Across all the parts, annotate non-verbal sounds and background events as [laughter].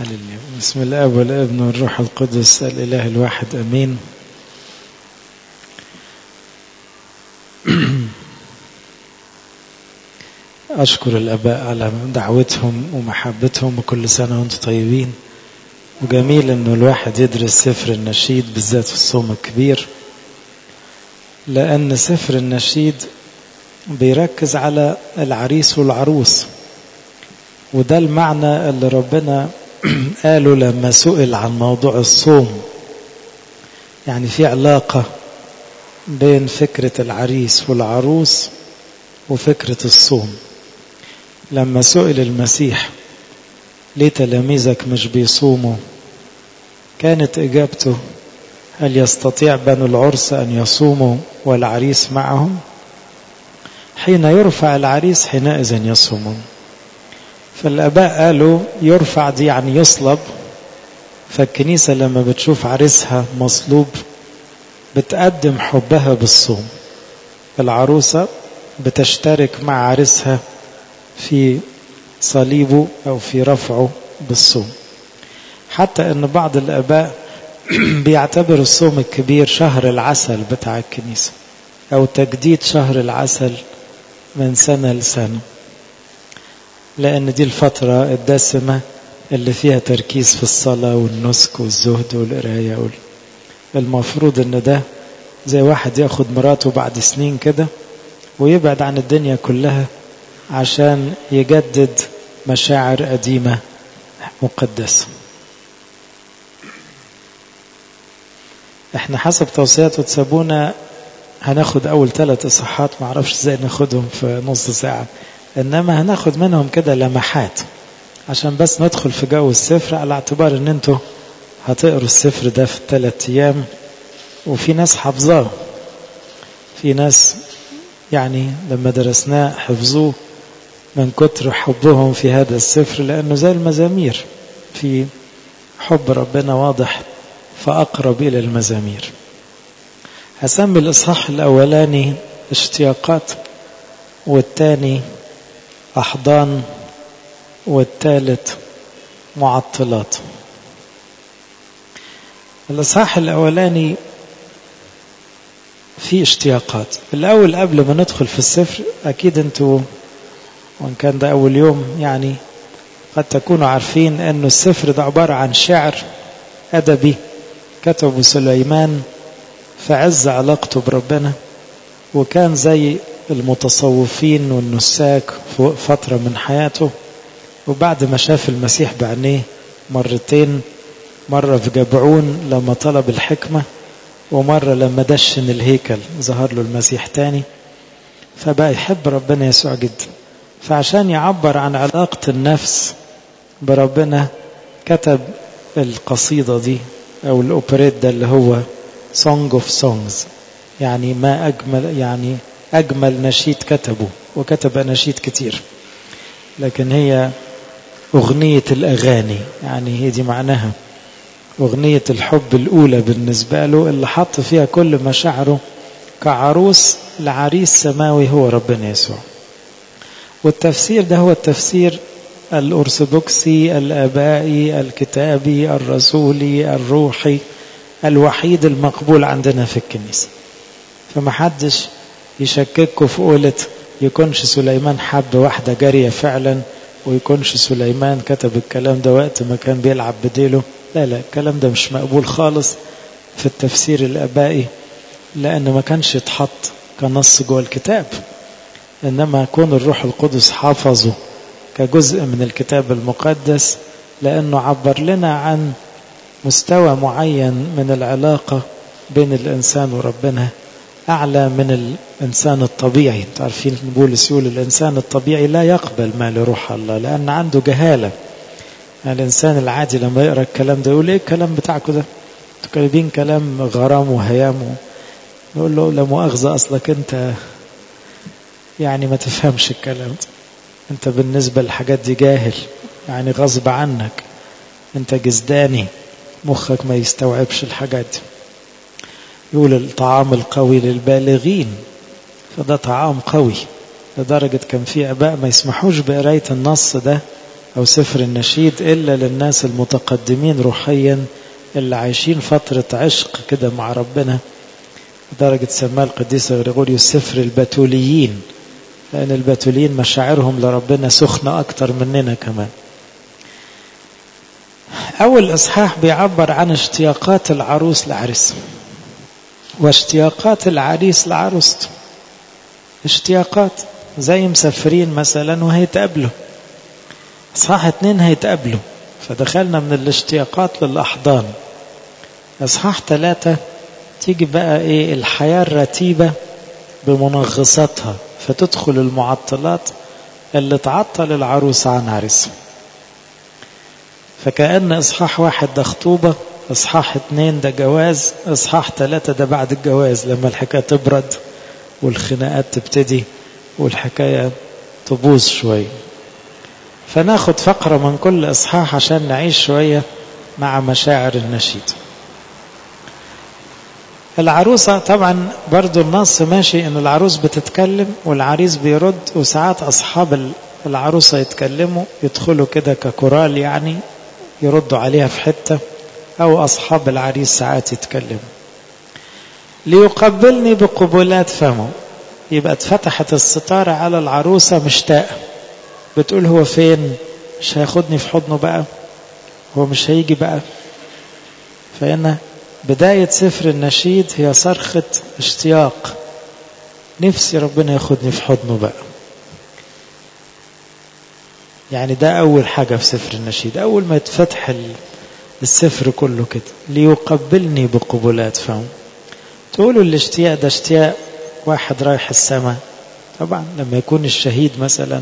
حللني. بسم الاب والابن والروح القدس الإله الواحد آمين. [clears throat] أشكر الأباء على دعوتهم ومحبتهم وكل سنة وأنتم طيبين. وجميل انه الواحد يدرس سفر النشيد بالذات في الصوم الكبير لأن سفر النشيد بيركز على العريس والعروس وده المعنى اللي ربنا قاله لما سئل عن موضوع الصوم يعني في علاقة بين فكرة العريس والعروس وفكرة الصوم. لما سئل المسيح ليه تلاميذك مش بيصوموا؟ كانت إجابته هل يستطيع بنو العرس أن يصوموا والعريس معهم؟ حين يرفع العريس حينئذ يصومون. فالآباء قالوا يرفع دي يعني يصلب فالكنيسة لما بتشوف عريسها مصلوب بتقدم حبها بالصوم. العروسة بتشترك مع عريسها في صليبه أو في رفعه بالصوم. حتى أن بعض الآباء [clears throat] بيعتبر الصوم الكبير شهر العسل بتاع الكنيسة أو تجديد شهر العسل من سنة لسنة. لأن دي الفترة الدسمة اللي فيها تركيز في الصلاة والنسك والزهد والقراية وال... المفروض إن ده زي واحد ياخد مراته بعد سنين كده ويبعد عن الدنيا كلها عشان يجدد مشاعر قديمة مقدسة. إحنا حسب توصيات تسابونا هناخد أول ثلاث إصحاحات معرفش إزاي ناخدهم في نص ساعة. إنما هناخد منهم كده لمحات. عشان بس ندخل في جو السفر على اعتبار إن أنتوا هتقروا السفر ده في ثلاث أيام. وفي ناس حافظاه. في ناس يعني لما درسناه حفظوه من كتر حبهم في هذا السفر لأنه زي المزامير. في حب ربنا واضح فأقرب إلى المزامير. هسمي الإصحاح الأولاني اشتياقات والثاني أحضان والثالث معطلات. الإصحاح الأولاني فيه اشتياقات. الأول قبل ما ندخل في السفر أكيد أنتوا وإن كان ده أول يوم يعني قد تكونوا عارفين أنه السفر ده عبارة عن شعر أدبي كتبه سليمان في عز علاقته بربنا وكان زي المتصوفين والنساك فترة من حياته وبعد ما شاف المسيح بعينيه مرتين مرة في جبعون لما طلب الحكمة ومرة لما دشن الهيكل ظهر له المسيح تاني. فبقى يحب ربنا يسوع جدا. فعشان يعبر عن علاقة النفس بربنا كتب القصيدة دي أو الأوبريت ده اللي هو Song of Songs يعني ما أجمل يعني أجمل نشيد كتبه وكتب أناشيد كتير. لكن هي أغنية الأغاني يعني هي دي معناها. أغنية الحب الأولى بالنسبة له اللي حط فيها كل مشاعره كعروس لعريس سماوي هو ربنا يسوع. والتفسير ده هو التفسير الأرثوذكسي الآبائي الكتابي الرسولي الروحي الوحيد المقبول عندنا في الكنيسة. فمحدش يشككوا في قولة يكونش سليمان حب واحدة جارية فعلا ويكونش سليمان كتب الكلام ده وقت ما كان بيلعب بديله. لا لا الكلام ده مش مقبول خالص في التفسير الآبائي لأن ما كانش يتحط كنص جوه الكتاب. إنما كون الروح القدس حافظه كجزء من الكتاب المقدس لأنه عبر لنا عن مستوى معين من العلاقة بين الإنسان وربنا. أعلى من الإنسان الطبيعي. تعرفين بولس يقول الإنسان الطبيعي لا يقبل ما لروح الله لأن عنده جهالة. الإنسان العادي لما يقرأ الكلام ده يقول إيه الكلام بتاعكم ده؟ تكلمين كلام غرام وهيام نقول له لا مؤاخذة أصلك أنت يعني ما تفهمش الكلام ده. أنت بالنسبة للحاجات دي جاهل يعني غصب عنك. أنت جزداني مخك ما يستوعبش الحاجات دي. يقول الطعام القوي للبالغين. فده طعام قوي. لدرجة كان في أباء ما يسمحوش بقراية النص ده أو سفر النشيد إلا للناس المتقدمين روحيا اللي عايشين فترة عشق كده مع ربنا. لدرجة سماه القديس غريغوريوس سفر البتوليين لأن البتوليين مشاعرهم لربنا سخنة أكتر مننا كمان. أول إصحاح بيعبر عن اشتياقات العروس لعريسه واشتياقات العريس لعروسته اشتياقات زي مسافرين مثلا وهيتقابلوا. اصحاح اتنين هيتقابلوا. فدخلنا من الاشتياقات للأحضان. أصحاح ثلاثة تيجي بقى إيه الحياة الرتيبة بمنغصاتها. فتدخل المعطلات اللي تعطل العروس عن عريسها فكأن إصحاح واحد ده خطوبة إصحاح اتنين ده جواز إصحاح ثلاثة ده بعد الجواز لما الحكاية تبرد والخناقات تبتدي والحكاية تبوظ شوية. فناخد فقرة من كل إصحاح عشان نعيش شوية مع مشاعر النشيد. العروسة طبعا برضو النص ماشي ان العروس بتتكلم والعريس بيرد وساعات أصحاب العروسة يتكلموا يدخلوا كده ككورال يعني يردوا عليها في حتة. أو أصحاب العريس ساعات يتكلموا ليقبلني بقبلات فمه يبقى اتفتحت الستارة على العروسة مشتاقة بتقول هو فين؟ مش هياخدني في حضنه بقى؟ هو مش هيجي بقى؟ فإن بداية سفر النشيد هي صرخة اشتياق. نفسي ربنا ياخدني في حضنه بقى. يعني ده أول حاجة في سفر النشيد. أول ما يتفتح السفر كله كده ليقبلني بقبلات فهم. تقولوا الاشتياق ده اشتياق واحد رايح السماء. طبعا لما يكون الشهيد مثلا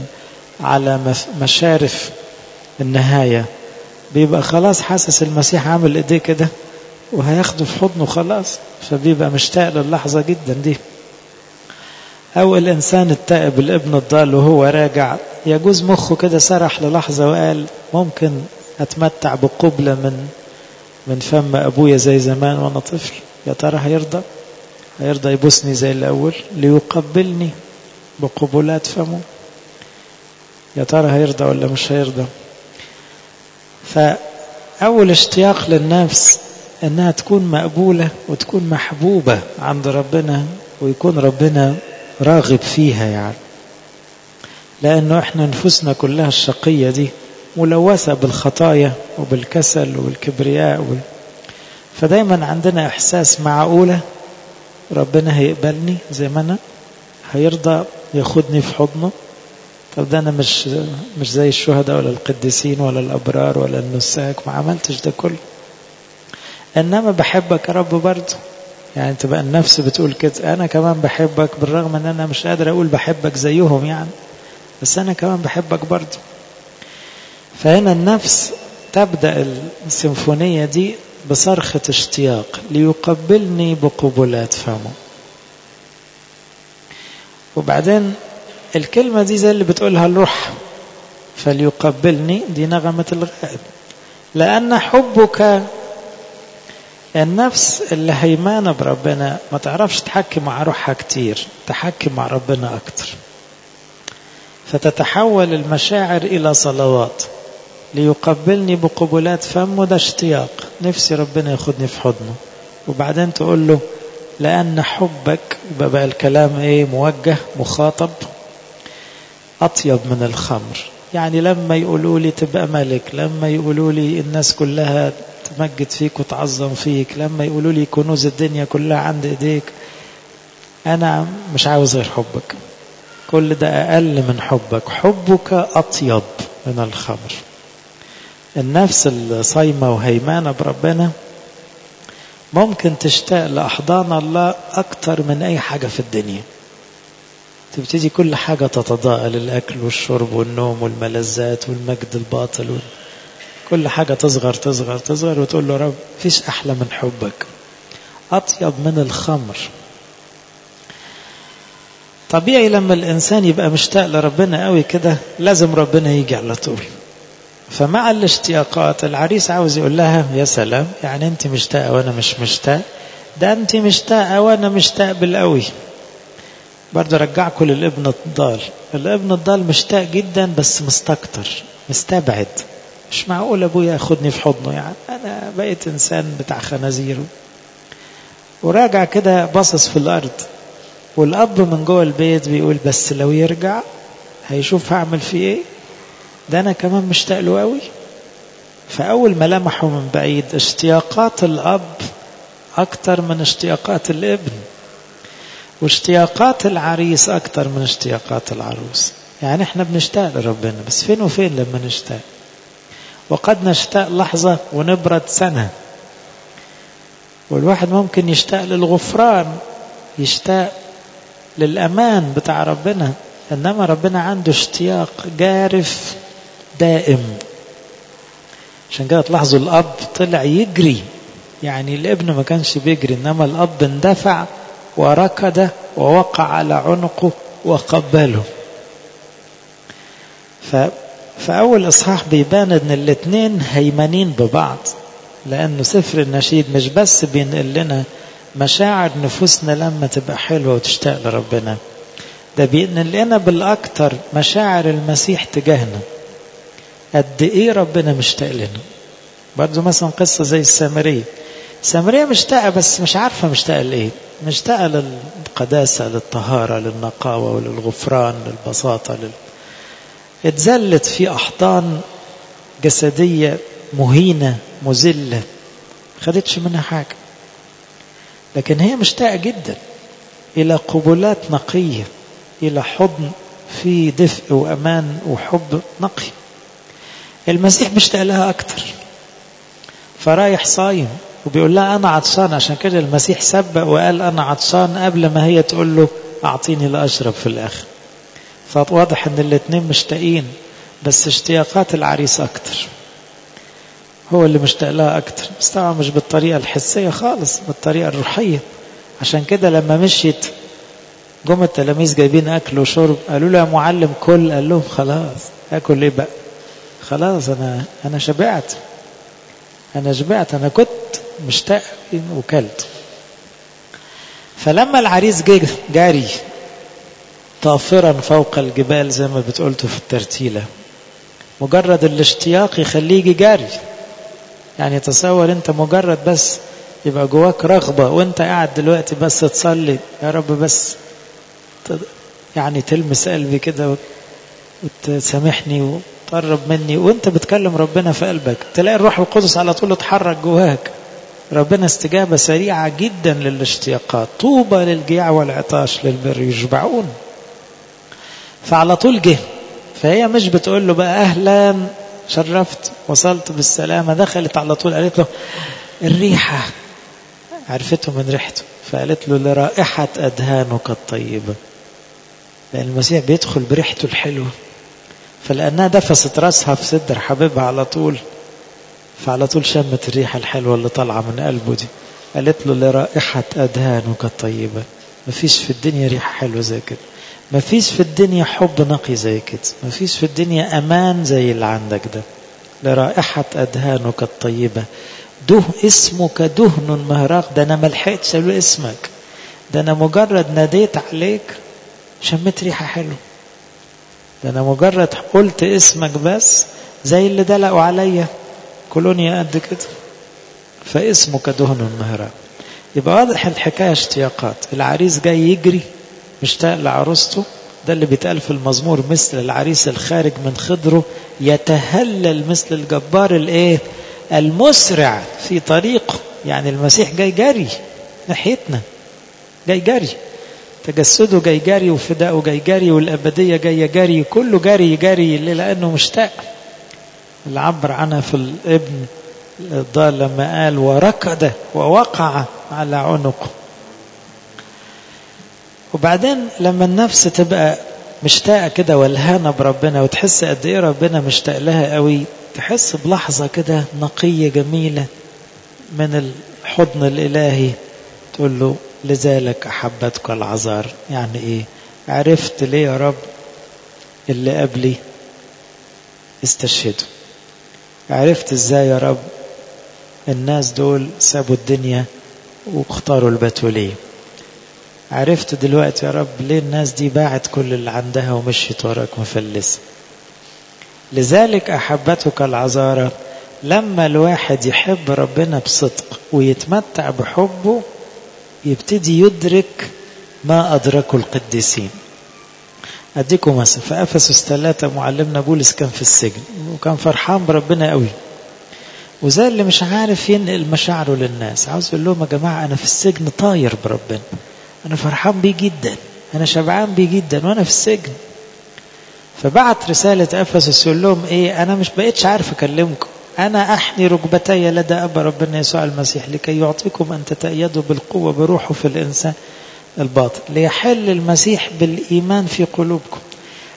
على مشارف النهاية بيبقى خلاص حاسس المسيح عامل إيديه كده وهياخده في حضنه خلاص فبيبقى مشتاق للحظة جدا دي. أو الإنسان التائب الابن الضال وهو راجع يجوز مخه كده سرح للحظة وقال ممكن أتمتع بقبلة من من فم أبويا زي زمان وأنا طفل. يا ترى هيرضى؟ هيرضى يبوسني زي الأول ليقبلني بقبلات فمه. يا ترى هيرضى ولا مش هيرضى؟ فأول اشتياق للنفس إنها تكون مقبولة وتكون محبوبة عند ربنا ويكون ربنا راغب فيها يعني. لأنه إحنا نفوسنا كلها الشقية دي ملوثة بالخطايا وبالكسل والكبرياء وال... فدايما عندنا إحساس معقولة. ربنا هيقبلني زي ما أنا. هيرضى ياخدني في حضنه. طب ده أنا مش مش زي الشهداء ولا القديسين ولا الأبرار ولا النساك. ما عملتش ده كله. إنما بحبك يا رب برضه. يعني تبقى النفس بتقول كده. أنا كمان بحبك بالرغم إن أنا مش قادر أقول بحبك زيهم يعني. بس أنا كمان بحبك برضه. فهنا النفس تبدأ السيمفونية دي بصرخة اشتياق ليقبلني بقبلات فمه. وبعدين الكلمة دي زي اللي بتقولها الروح فليقبلني دي نغمة الغائب. لأن حبك النفس اللي هيمانة بربنا ما تعرفش تحكي مع روحها كتير تحكي مع ربنا أكتر. فتتحول المشاعر إلى صلوات. ليقبلني بقبلات فمه ده اشتياق. نفسي ربنا ياخدني في حضنه. وبعدين تقول له لأن حبك بقى الكلام إيه موجه مخاطب أطيب من الخمر. يعني لما يقولوا لي تبقى ملك لما يقولوا لي الناس كلها تمجد فيك وتعظم فيك لما يقولوا لي كنوز الدنيا كلها عند إيديك أنا مش عاوز غير حبك. كل ده أقل من حبك. حبك أطيب من الخمر. النفس الصايمه وهيمانة بربنا ممكن تشتاق لأحضان الله أكتر من أي حاجة في الدنيا. تبتدي كل حاجة تتضاءل الأكل والشرب والنوم والملذات والمجد الباطل وال... كل حاجة تصغر تصغر تصغر وتقول له رب فيش أحلى من حبك. أطيب من الخمر. طبيعي لما الإنسان يبقى مشتاق لربنا قوي كده لازم ربنا يجي على طول. فمع الاشتياقات العريس عاوز يقول لها يا سلام يعني أنت مشتاقة وأنا مش مشتاق؟ ده أنت مشتاقة وأنا مشتاق بالقوي. برضه رجعكم للابن الضال. الابن الضال مشتاق جدا بس مستكتر مستبعد. مش معقول ابويا ياخدني في حضنه؟ يعني أنا بقيت إنسان بتاع خنازير وراجع كده باصص في الأرض. والأب من جوه البيت بيقول بس لو يرجع هيشوف هعمل فيه إيه؟ ده أنا كمان مشتاق له قوي. فأول ما لمحه من بعيد اشتياقات الأب أكتر من اشتياقات الابن واشتياقات العريس أكتر من اشتياقات العروس. يعني إحنا بنشتاق لربنا بس فين وفين لما نشتاق؟ وقد نشتاق لحظة ونبرد سنة. والواحد ممكن يشتاق للغفران يشتاق للأمان بتاع ربنا إنما ربنا عنده اشتياق جارف دائم عشان كده تلاحظوا الأب طلع يجري. يعني الابن ما كانش بيجري إنما الأب اندفع وركض ووقع على عنقه وقبله. ف فأول إصحاح بيبان إن الاتنين هيمنين ببعض لأنه سفر النشيد مش بس بينقل لنا مشاعر نفوسنا لما تبقى حلوة وتشتاق لربنا ده بينقل لنا بالأكتر مشاعر المسيح تجاهنا. قد إيه ربنا مشتاق لنا؟ برضه مثلا قصة زي السامرية. السامرية مشتاقة بس مش عارفة مشتاقة لإيه. مشتاقة للقداسة للطهارة للنقاوة وللغفران للبساطة لل... اتذلت في أحضان جسدية مهينة مذلة. خدتش منها حاجة. لكن هي مشتاقة جدا إلى قبلات نقية إلى حضن في دفء وأمان وحب نقي. المسيح مشتاق لها أكتر. فرايح صايم وبيقول لها أنا عطشان عشان كده المسيح سبق وقال أنا عطشان قبل ما هي تقول له أعطيني لأشرب في الآخر. فواضح إن الاتنين مشتاقين بس اشتياقات العريس أكتر. هو اللي مشتاق لها أكتر. بس طبعا مش بالطريقة الحسية خالص بالطريقة الروحية. عشان كده لما مشيت جم التلاميذ جايبين أكل وشرب قالوا له يا معلم كل قال لهم خلاص اكل إيه بقى؟ خلاص أنا أنا شبعت. أنا شبعت أنا كنت مشتاق وكلت. فلما العريس جه جاري طافرا فوق الجبال زي ما بتقولتوا في الترتيلة. مجرد الاشتياق يخليه يجي جاري. يعني تصور أنت مجرد بس يبقى جواك رغبة وأنت قاعد دلوقتي بس تصلي. يا رب بس يعني تلمس قلبي كده وتسامحني وتقرب مني. وانت بتكلم ربنا في قلبك. تلاقي الروح القدس على طول اتحرك جواك. ربنا استجابة سريعة جدا للاشتياقات. طوبى للجياع والعطاش للبر. يشبعون. فعلى طول جه. فهي مش بتقول له بقى أهلا. شرفت. وصلت بالسلامة. دخلت على طول. قالت له الريحة. عرفته من ريحته. فقالت له لرائحة اذهانك الطيبة. لأن المسيح بيدخل بريحته الحلوة. فلأنها دفست راسها في صدر حبيبها على طول. فعلى طول شمت الريحه الحلوة اللي طالعة من قلبه دي. قالت له لرائحة أذهانك الطيبه مفيش في الدنيا ريحة حلوة زي كده. ما فيش في الدنيا حب نقي زي كده. ما فيش في الدنيا أمان زي اللي عندك ده. لرائحة أدهانك الطيبة. ده اسمك دهن مهراق. ده أنا ما لحقتش أقول اسمك. ده أنا مجرد ناديت عليك. شميت ريحة حلوة. ده أنا مجرد قلت اسمك بس زي اللي دلقوا عليا. كولونيا قد كده. فاسمك دهن مهراق يبقى واضح الحكاية اشتياقات. العريس جاي يجري مشتاق لعروسته ده اللي بيتقال في المزمور مثل العريس الخارج من خضره يتهلل مثل الجبار الإيه؟ المسرع في طريقه. يعني المسيح جاي جري ناحيتنا. جاي جري. تجسده جاي جري وفداءه جاي جري والأبدية جاية جري كله جري جري لأنه مشتاق اللي عبر عنها في الابن الضال لما قال وركض ووقع على عنقه. وبعدين لما النفس تبقى مشتاقة كده والهانة بربنا وتحس قد إيه ربنا مشتاق لها قوي تحس بلحظة كده نقية جميلة من الحضن الإلهي. تقول له لذلك أحبتك العذار. يعني إيه؟ عرفت ليه يا رب اللي قبلي استشهدوا عرفت إزاي يا رب الناس دول سابوا الدنيا واختاروا البتولية. عرفت دلوقتي يا رب ليه الناس دي باعت كل اللي عندها ومشيت وراك مفلسة لذلك أحبتك العذارى لما الواحد يحب ربنا بصدق ويتمتع بحبه يبتدي يدرك ما أدركه القديسين. أديكم مثلا في أفسس ثلاثة معلمنا بولس كان في السجن وكان فرحان بربنا قوي. وزي اللي مش عارف ينقل مشاعره للناس. عاوز يقول لهم يا جماعة أنا في السجن طاير بربنا. أنا فرحان بيه جدا. أنا شبعان بيه جدا وأنا في السجن. فبعت رسالة أفسس يقول لهم إيه أنا مش بقيتش عارف أكلمكم. أنا أحني ركبتي لدى أبا ربنا يسوع المسيح لكي يعطيكم أن تتأيدوا بالقوة بروحه في الإنسان الباطن ليحل المسيح بالإيمان في قلوبكم.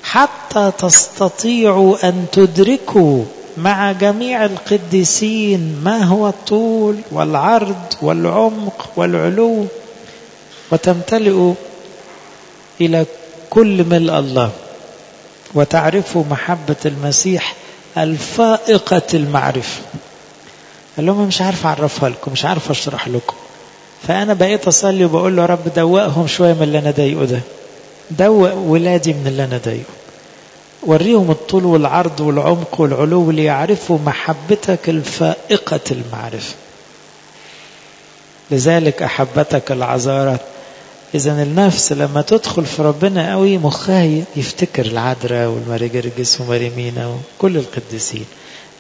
حتى تستطيعوا أن تدركوا مع جميع القديسين ما هو الطول والعرض والعمق والعلو وتمتلئوا إلى كل ملء الله وتعرفوا محبة المسيح الفائقة المعرفة. قال لهم مش عارف أعرفها لكم مش عارف أشرح لكم. فأنا بقيت أصلي وبقول له رب دوقهم شوية من اللي أنا ضايقه ده. دوق ولادي من اللي أنا ضايقه. وريهم الطول والعرض والعمق والعلو ليعرفوا محبتك الفائقة المعرفة. لذلك أحبتك العذارى إذا النفس لما تدخل في ربنا قوي مخها يفتكر العذراء والماري جرجس وماري مينا وكل القديسين.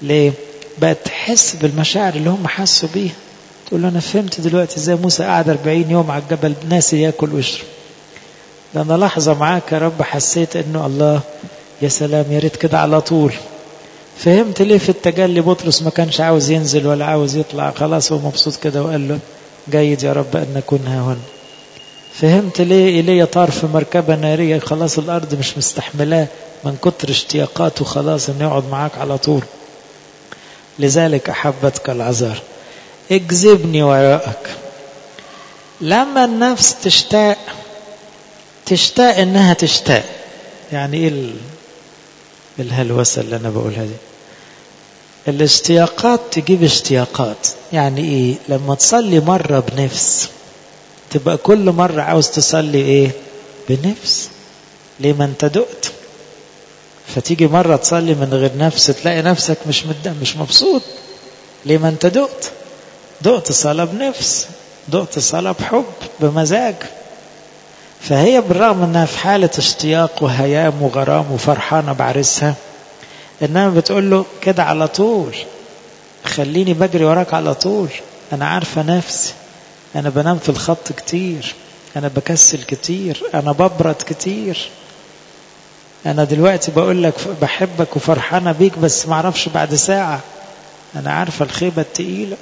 ليه؟ بقت تحس بالمشاعر اللي هم حسوا بيها. تقول له أنا فهمت دلوقتي إزاي موسى قعد 40 يوم على الجبل ناسي يأكل ويشرب. ده أنا لحظة معاك يا رب حسيت إنه الله يا سلام يا ريت كده على طول. فهمت ليه في التجلي بطرس ما كانش عاوز ينزل ولا عاوز يطلع؟ خلاص هو مبسوط كده وقال له جيد يا رب أن نكون ها هنا. فهمت ليه إيليا طار في مركبة نارية خلاص الأرض مش مستحملاه من كتر اشتياقاته خلاص إنه يقعد معاك على طول. لذلك أحبتك العذار اجذبني وراءك. لما النفس تشتاق تشتاق إنها تشتاق. يعني إيه الهلوسة اللي أنا بقولها دي؟ الاشتياقات تجيب اشتياقات. يعني إيه؟ لما تصلي مرة بنفس تبقى كل مرة عاوز تصلي إيه؟ بنفس. ليه ما أنت دقت؟ فتيجي مرة تصلي من غير نفس تلاقي نفسك مش مد... مش مبسوط. ليه ما أنت دقت؟ دقت صلاة بنفس. دقت صلاة بحب بمزاج. فهي بالرغم إنها في حالة اشتياق وهيام وغرام وفرحانة بعرسها انما بتقول له كده على طول خليني بجري وراك على طول أنا عارفة نفسي. أنا بنام في الخط كتير. أنا بكسل كتير. أنا ببرد كتير. أنا دلوقتي بقول لك بحبك وفرحانة بيك بس معرفش بعد ساعة. أنا عارفة الخيبة التقيلة.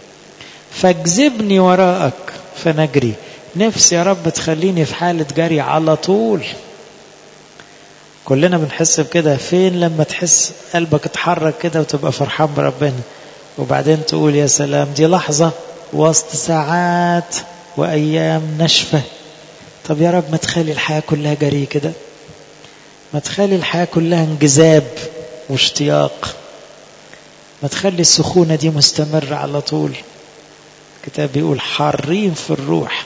فاجذبني وراءك فنجري. نفسي يا رب تخليني في حالة جري على طول. كلنا بنحس بكده. فين لما تحس قلبك اتحرك كده وتبقى فرحان بربنا؟ وبعدين تقول يا سلام دي لحظة وسط ساعات وأيام نشفة. طب يا رب ما تخلي الحياة كلها جري كده. ما تخلي الحياة كلها انجذاب واشتياق. ما تخلي السخونة دي مستمرة على طول. الكتاب بيقول حارين في الروح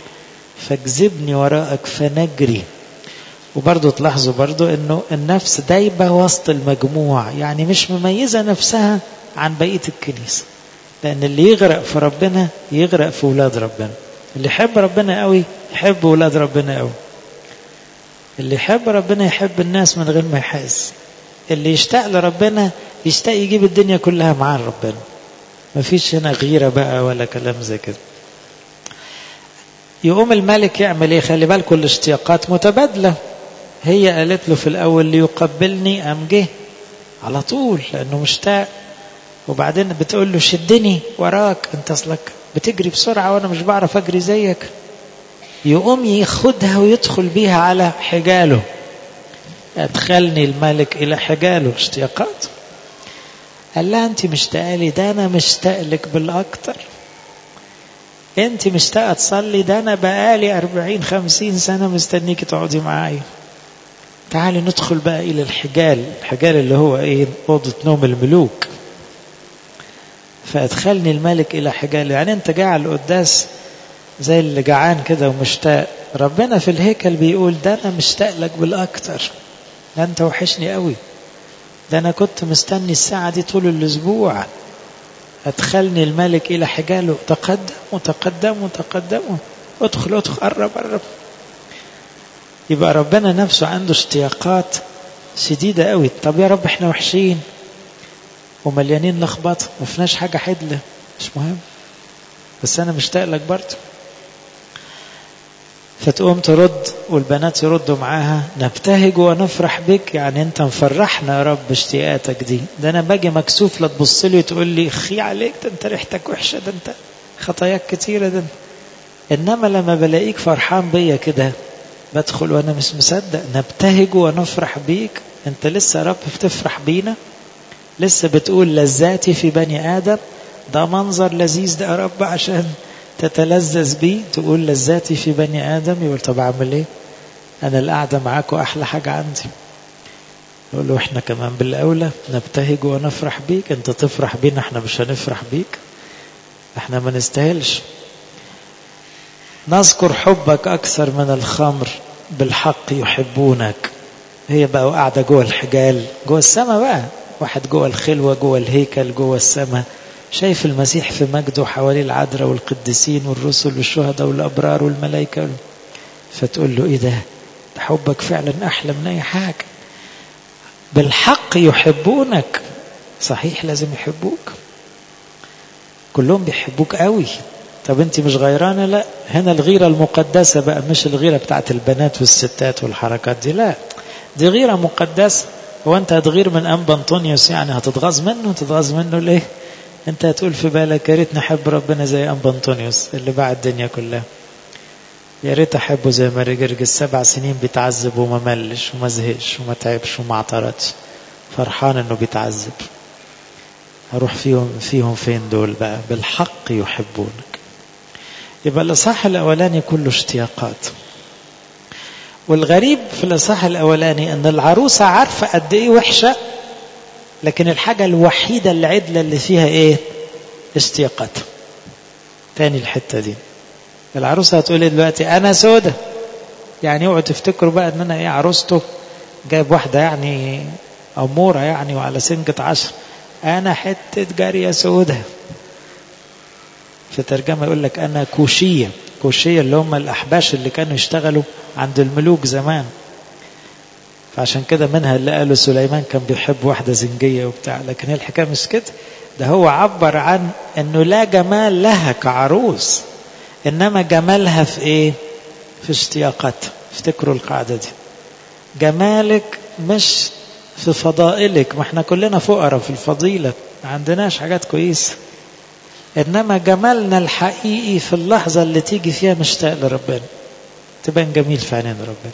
فاجذبني وراءك فنجري. وبرضه تلاحظوا برضه إنه النفس دايبة وسط المجموع يعني مش مميزة نفسها عن بقية الكنيسة. لأن اللي يغرق في ربنا يغرق في ولاد ربنا. اللي يحب ربنا قوي يحب ولاد ربنا قوي. اللي يحب ربنا يحب الناس من غير ما يحس اللي يشتاق لربنا يشتاق يجيب الدنيا كلها مع ربنا. مفيش هنا غيرة بقى ولا كلام زي كده. يقوم الملك يعمل إيه؟ خلي بالكم الاشتياقات متبادلة. هي قالت له في الأول ليقبلني أم جه؟ على طول لأنه مشتاق. وبعدين بتقول له شدني وراك انت اصلك بتجري بسرعة وأنا مش بعرف أجري زيك. يقوم ياخدها ويدخل بيها على حجاله. أدخلني الملك إلى حجاله. اشتياقات؟ قال لها أنت مشتاقه لي ده أنا مشتاق لك بالأكتر. أنت مشتاقة تصلي ده أنا بقالي أربعين خمسين سنة مستنيكي تقعدي معايا. تعالي ندخل بقى إلى الحجال. الحجال اللي هو إيه؟ أوضة نوم الملوك. فادخلني الملك إلى حجاله. يعني أنت جاي على القداس زي اللي جعان كده ومشتاق. ربنا في الهيكل بيقول ده أنا مشتاق لك بالأكتر. ده أنت وحشني قوي. ده أنا كنت مستني الساعة دي طول الأسبوع. أدخلني الملك إلى حجاله. تقدموا تقدموا تقدموا ادخل ادخل. قرب قرب. يبقى ربنا نفسه عنده اشتياقات شديدة قوي. طب يا رب إحنا وحشين. ومليانين لخبطة ما فيناش حاجة حدلة مش مهم. بس أنا مشتاق لك برضه. فتقوم ترد والبنات يردوا معاها نبتهج ونفرح بك يعني أنت مفرحنا يا رب اشتياقاتك دي. ده أنا باجي مكسوف لا تبص لي وتقول لي أخي عليك ده أنت ريحتك وحشة ده أنت خطاياك كتيرة ده إنما لما بلاقيك فرحان بيا كده بدخل وأنا مش مصدق. نبتهج ونفرح بيك. أنت لسه يا رب بتفرح بينا. لسه بتقول لذاتي في بني آدم ده منظر لذيذ ده يا رب عشان تتلذذ بيه. تقول لذاتي في بني آدم يقول طب أعمل إيه؟ أنا القعدة معاكم أحلى حاجة عندي. يقول له إحنا كمان بالأولى نبتهج ونفرح بيك أنت تفرح بينا إحنا مش هنفرح بيك. إحنا ما نستاهلش. نذكر حبك أكثر من الخمر بالحق يحبونك. هي بقى قاعدة جوه الحجال جوه السماء بقى. واحد جوه الخلوة جوه الهيكل جوه السماء. شايف المسيح في مجده حواليه العذراء والقديسين والرسل والشهداء والأبرار والملائكة. فتقول له إيه ده؟ ده حبك فعلا أحلى من أي حاجة. بالحق يحبونك. صحيح لازم يحبوك. كلهم بيحبوك قوي. طب أنت مش غيرانة؟ لا. هنا الغيرة المقدسة بقى مش الغيرة بتاعت البنات والستات والحركات دي لا. دي غيرة مقدسة. هو انت هتغير من انبا انطونيوس يعني هتتغاظ منه هتتغاظ منه ليه؟ انت هتقول في بالك يا ريت نحب ربنا زي انبا انطونيوس اللي باع الدنيا كلها. يا ريت أحبه زي ما رجرجس سبع سنين بيتعذب وما ملش وما زهقش وما تعبش وما اعترضش. فرحان إنه بيتعذب. هروح فيهم فيهم فين دول بقى؟ بالحق يحبونك. يبقى الإصحاح الأولاني كله اشتياقات. والغريب في الاصحاح الأولاني أن العروسة عارفة قد إيه وحشة لكن الحاجة الوحيدة العدلة اللي فيها إيه؟ اشتياقاتها تاني الحتة دي. العروسة هتقول لي دلوقتي؟ أنا سودة. يعني اوعوا تفتكروا بقى إن أنا إيه عروسته جايب واحدة يعني أمورة يعني وعلى سنجة عشر أنا حتة جارية سودة. في ترجمة يقول لك أنا كوشية. كوشية اللي هم الأحباش اللي كانوا يشتغلوا عند الملوك زمان. فعشان كده منها اللي قالوا سليمان كان بيحب واحدة زنجية وبتاع. لكن هي الحكاية مش كده ده هو عبر عن إنه لا جمال لها كعروس إنما جمالها في إيه؟ في اشتياقاتها افتكروا القاعدة دي. جمالك مش في فضائلك. ما إحنا كلنا فقراء في الفضيلة. ما عندناش حاجات كويسة. إنما جمالنا الحقيقي في اللحظة اللي تيجي فيها مشتاق لربنا. تبان جميل في عينين ربنا.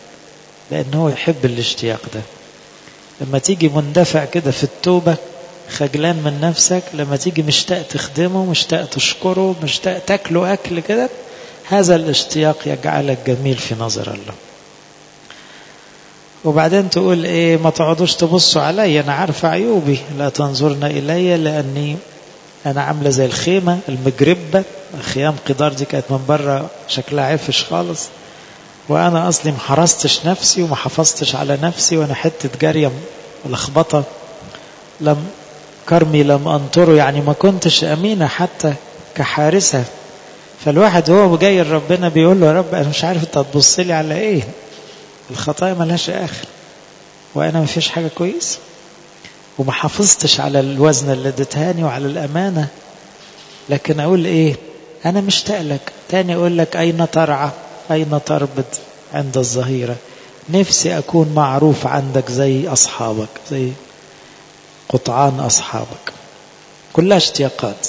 لأن هو يحب الاشتياق ده. لما تيجي مندفع كده في التوبة خجلان من نفسك لما تيجي مشتاق تخدمه مشتاق تشكره مشتاق تاكله أكل كده هذا الاشتياق يجعلك جميل في نظر الله. وبعدين تقول إيه ما تقعدوش تبصوا علي أنا عارفه عيوبي لا تنظرن إلي لأني أنا عاملة زي الخيمة المجربه خيام قدار دي كانت من بره شكلها عفش خالص. وأنا أصلي ما حرستش نفسي وما حافظتش على نفسي وأنا حتة جارية ملخبطة. لم كرمي لم أنطره يعني ما كنتش أمينة حتى كحارسة. فالواحد هو جاي لربنا بيقول له يا رب أنا مش عارف أنت هتبص لي على إيه؟ الخطايا ملهاش آخر. وأنا ما فيش حاجة كويسة. وما حافظتش على الوزن اللي اديتهاني وعلى الأمانة. لكن أقول إيه؟ أنا مشتاق لك. تاني أقول لك أين ترعى؟ أين تربط عند الظهيرة؟ نفسي أكون معروف عندك زي أصحابك زي قطعان أصحابك. كلها اشتياقات.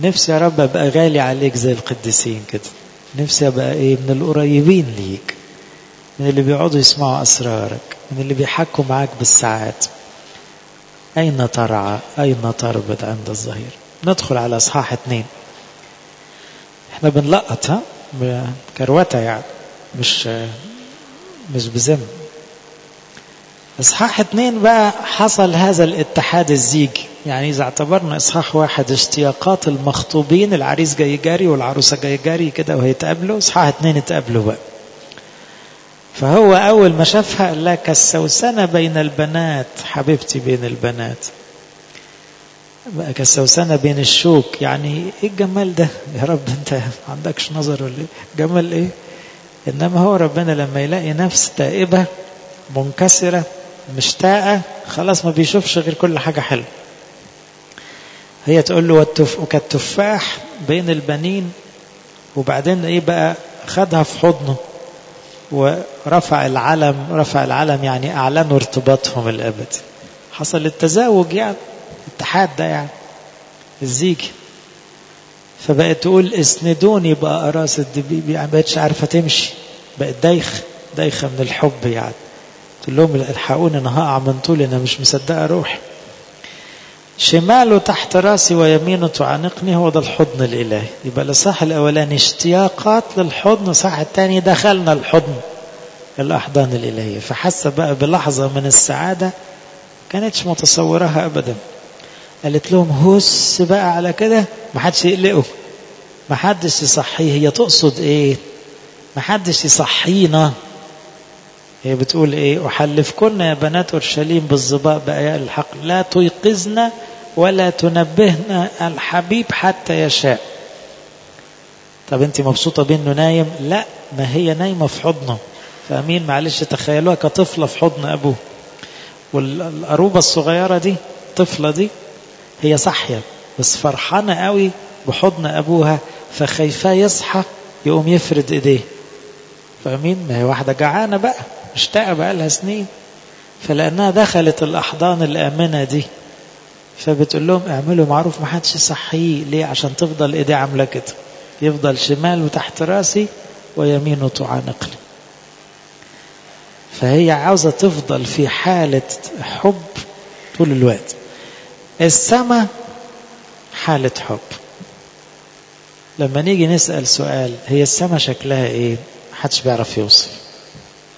نفسي يا رب أبقى غالي عليك زي القديسين كده. نفسي أبقى إيه؟ من القريبين ليك. من اللي بيقعدوا يسمعوا أسرارك. من اللي بيحكوا معاك بالساعات. أين ترعى أين تربط عند الظهير؟ ندخل على أصحاح اتنين إحنا بنلقط ها؟ يعني مش مش بذم. إصحاح اتنين بقى حصل هذا الاتحاد الزيجي. يعني إذا اعتبرنا إصحاح واحد اشتياقات المخطوبين العريس جاي جاري والعروسة جاي جاري كده وهيتقابلوا. إصحاح اتنين اتقابلوا بقى. فهو أول ما شافها قال لها كالسوسنة بين البنات حبيبتي بين البنات. بقى كالسوسنة بين الشوك يعني إيه الجمال ده؟ يا رب أنت ما عندكش نظر ولا إيه؟ جمال إيه؟ إنما هو ربنا لما يلاقي نفس تائبة منكسرة مشتاقة خلاص ما بيشوفش غير كل حاجة حلوة. هي تقول له والتف... وكالتفاح بين البنين وبعدين إيه بقى؟ خدها في حضنه. ورفع العلم رفع العلم يعني أعلنوا ارتباطهم الابدي حصل التزاوج يعني الاتحاد ده يعني الزيج. فبقت تقول اسندوني بقى راس الدبيب يعني بقتش عارفة تمشي. بقت دايخ دايخة من الحب يعني. تقول لهم الحقوني أنا هقع من طول أنا مش مصدقة روحي. شماله تحت راسي ويمينه تعانقني هو ده الحضن الإلهي. يبقى الاصحاح الأولاني اشتياقات للحضن صح الثاني دخلنا الحضن الأحضان الإلهية. فحس بقى بلحظة من السعادة كانتش متصورها ابدا. قالت لهم هس بقى على كده ما حدش يقلقه. ما حدش يصحيه. هي تقصد إيه؟ ما حدش يصحينا. هي بتقول إيه؟ أحلفكن يا بنات أورشليم بالظباء بايات الحق. لا تيقظن ولا تنبهن الحبيب حتى يشاء. طب أنت مبسوطة بإنه نايم؟ لا ما هي نايمة في حضنه. فأمين معلش تخيلوها كطفلة في حضن أبوه. والقروبة الصغيرة دي الطفله دي هي صاحية بس فرحانة قوي بحضن أبوها فخايفاه يصحى يقوم يفرد إيديه. فاهمين ما هي واحدة جعانة بقى. مشتاقه بقى لها سنين. فلأنها دخلت الأحضان الآمنة دي. فبتقول لهم اعملوا معروف ما حدش يصحيه ليه؟ عشان تفضل ايديه عاملة كده. يفضل شمال وتحت رأسي ويمينه تعانقني. فهي عاوزة تفضل في حالة حب طول الوقت. السماء حالة حب. لما نيجي نسأل سؤال هي السماء شكلها إيه؟ محدش بيعرف يوصف.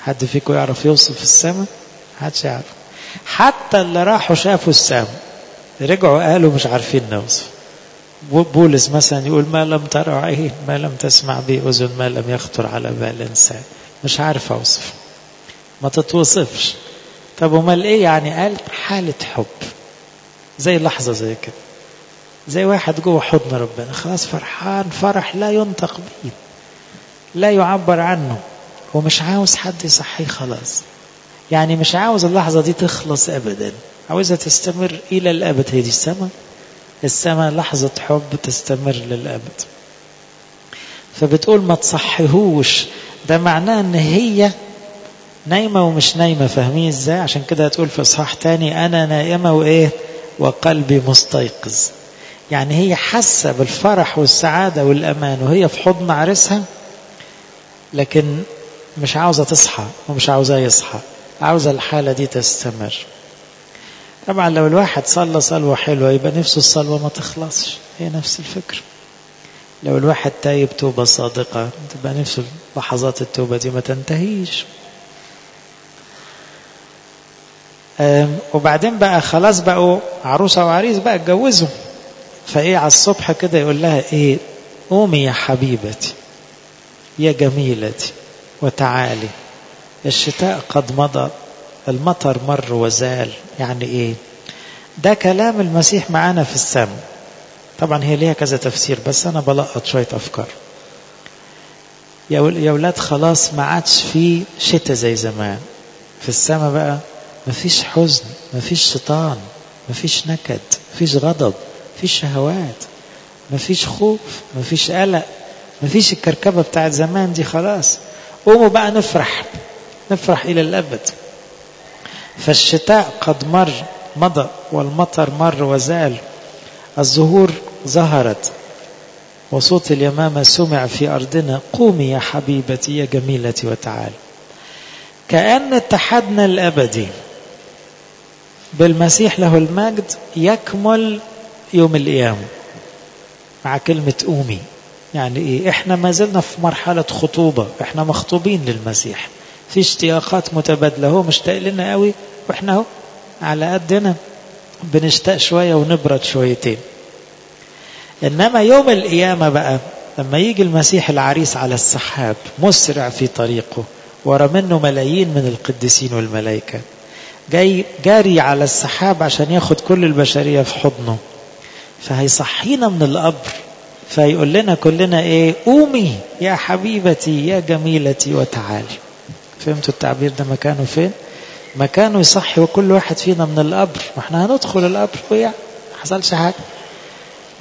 حد فيكم يعرف يوصف السماء محدش يعرف. حتى اللي راحوا شافوا السماء رجعوا قالوا مش عارفين نوصف بولس مثلا يقول ما لم ترى عين ما لم تسمع به أذن ما لم يخطر على بال إنسان. مش عارف اوصف ما تتوصفش. طب امال إيه يعني قال حالة حب. زي لحظة زي كده. زي واحد جوه حضن ربنا. خلاص فرحان فرح لا ينطق به لا يعبر عنه. ومش عاوز حد يصحيه خلاص. يعني مش عاوز اللحظة دي تخلص أبدا. عاوزها تستمر إلى الأبد. هي دي السماء. السماء لحظة حب تستمر للأبد. فبتقول ما تصحيهوش. ده معناه إن هي نايمة ومش نايمة. فاهمين إزاي؟ عشان كده هتقول في إصحاح تاني أنا نائمة وإيه؟ وقلبي مستيقظ. يعني هي حاسة بالفرح والسعادة والأمان وهي في حضن عريسها. لكن مش عاوزة تصحى ومش عاوزاه يصحى عاوزة الحالة دي تستمر. طبعا لو الواحد صلى صلوة حلوة يبقى نفسه الصلوة ما تخلصش هي نفس الفكرة. لو الواحد تايب توبة صادقة تبقى نفسه لحظات التوبة دي ما تنتهيش. وبعدين بقى خلاص بقوا عروسة وعريس بقى اتجوزوا. فإيه على الصبح كده يقول لها إيه؟ قومي يا حبيبتي يا جميلتي. وتعالي. الشتاء قد مضى المطر مر وزال. يعني إيه؟ ده كلام المسيح معانا في السماء طبعا هي ليها كذا تفسير بس أنا بلقط شوية أفكار. يا ولاد خلاص ما عادش في شتاء زي زمان. في السماء بقى مفيش حزن مفيش شيطان مفيش نكد مفيش غضب مفيش شهوات مفيش خوف مفيش قلق مفيش الكركبة بتاعت زمان دي خلاص. قوموا بقى نفرح. نفرح إلى الأبد. فالشتاء قد مر مضى والمطر مر وزال. الزهور ظهرت وصوت اليمامة سمع في أرضنا. قومي يا حبيبتي يا جميلتي وتعالي كأن اتحادنا الأبدي بالمسيح له المجد يكمل يوم القيامة. مع كلمة قومي. يعني إيه إحنا ما زلنا في مرحلة خطوبة إحنا مخطوبين للمسيح. في اشتياقات متبادلة هو مشتاق لنا قوي وإحنا أهو على قدنا بنشتاق شوية ونبرد شويتين. إنما يوم القيامة بقى لما يجي المسيح العريس على السحاب مسرع في طريقه ورا منه ملايين من القديسين والملائكة. جاي جاري على السحاب عشان ياخد كل البشرية في حضنه. فهيصحينا من القبر. فيقول لنا كلنا إيه؟ قومي يا حبيبتي يا جميلتي وتعالي. فهمتوا التعبير ده مكانه فين؟ مكانه يصحي وكل واحد فينا من القبر. وإحنا هندخل القبر ويا ما حصلش حاجة.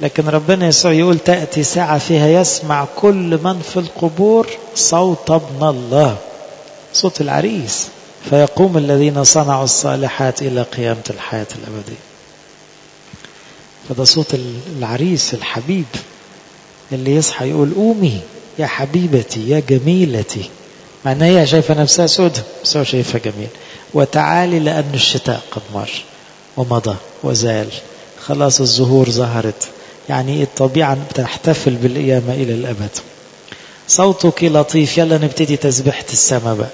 لكن ربنا يسوع يقول تأتي ساعة فيها يسمع كل من في القبور صوت ابن الله صوت العريس. فيقوم الذين صنعوا الصالحات إلى قيامة الحياة الأبدية. فده صوت العريس الحبيب. اللي يصحى يقول قومي يا حبيبتي يا جميلتي. مع ان هي شايفة نفسها سودة بس هو شايفها جميل. وتعالي لأن الشتاء قد مر ومضى وزال. خلاص الزهور ظهرت. يعني الطبيعة بتحتفل بالقيامة إلى الأبد. صوتك لطيف يلا نبتدي تسبيحة السماء بقى.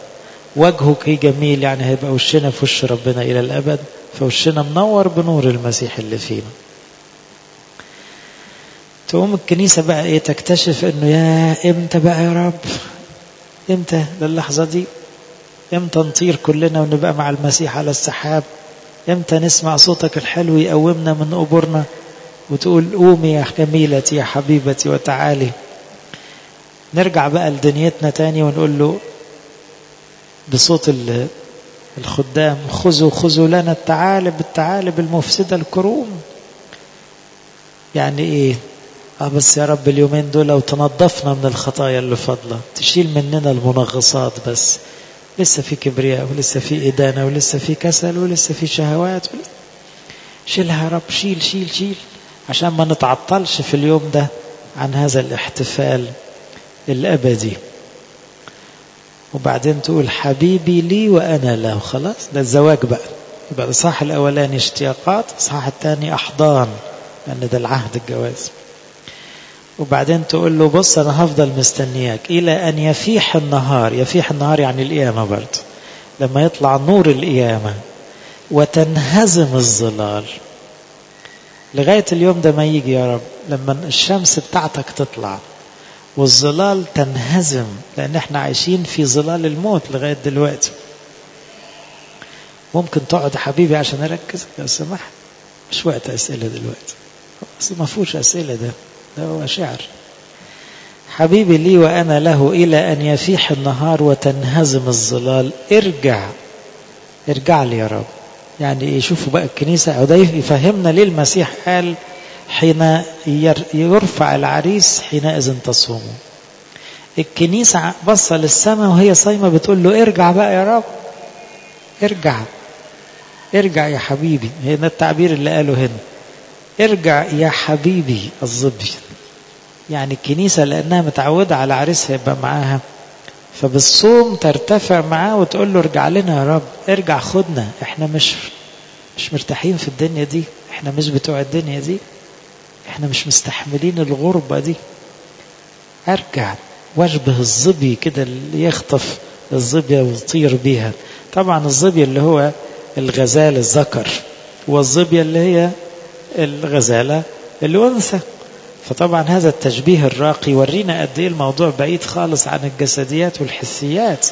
وجهك جميل يعني هيبقى وشنا في وش ربنا إلى الأبد. فوشنا منور بنور المسيح اللي فينا. تقوم الكنيسة بقى إيه تكتشف إنه يا إمتى بقى يا رب؟ إمتى؟ للحظة دي. إمتى نطير كلنا ونبقى مع المسيح على السحاب؟ إمتى نسمع صوتك الحلو يقومنا من قبورنا وتقول قومي يا جميلتي يا حبيبتي وتعالي. نرجع بقى لدنيتنا تاني ونقول له بصوت الخدام خذوا خذوا لنا التعالب التعالب المفسدة الكروم. يعني إيه؟ آه بس يا رب اليومين دول لو تنظفنا من الخطايا اللي فاضلة تشيل مننا المنغصات بس. لسه في كبرياء ولسه في إدانة ولسه في كسل ولسه في شهوات شيلها يا رب شيل شيل شيل. عشان ما نتعطلش في اليوم ده عن هذا الاحتفال الأبدي. وبعدين تقول حبيبي لي وأنا له. خلاص ده الزواج بقى. يبقى الإصحاح الأولاني اشتياقات الإصحاح الثاني أحضان لأن ده العهد الجواز. وبعدين تقول له بص أنا هفضل مستنياك إلى أن يفيح النهار. يفيح النهار يعني القيامة برضه. لما يطلع نور القيامة وتنهزم الظلال. لغاية اليوم ده ما يجي يا رب. لما الشمس بتاعتك تطلع والظلال تنهزم لأن إحنا عايشين في ظلال الموت لغاية دلوقتي. ممكن تقعد حبيبي عشان أركز لو سمحت. مش وقت أسئلة دلوقتي. بس ما فيهوش أسئلة ده. ده هو شعر. حبيبي لي وأنا له إلى أن يفيح النهار وتنهزم الظلال. ارجع. ارجع لي يا رب. يعني إيه شوفوا بقى الكنيسة أو ده يفهمنا ليه المسيح قال حين يرفع العريس حينئذ تصوموا الكنيسة بصة للسماء وهي صايمة بتقول له ارجع بقى يا رب. ارجع. ارجع يا حبيبي. هنا التعبير اللي قاله هنا. ارجع يا حبيبي الظبي. يعني الكنيسة لأنها متعودة على عريسها يبقى معاها. فبالصوم ترتفع معاه وتقول له ارجع لنا يا رب. ارجع خدنا. إحنا مش مش مرتاحين في الدنيا دي. إحنا مش بتوع الدنيا دي. إحنا مش مستحملين الغربة دي. أرجع. واشبه الظبي كده اللي يخطف الظبية ويطير بيها. طبعا الظبي اللي هو الغزال الذكر. والظبية اللي هي الغزالة الأنثى. فطبعا هذا التشبيه الراقي يورينا قد إيه الموضوع بعيد خالص عن الجسديات والحسيات.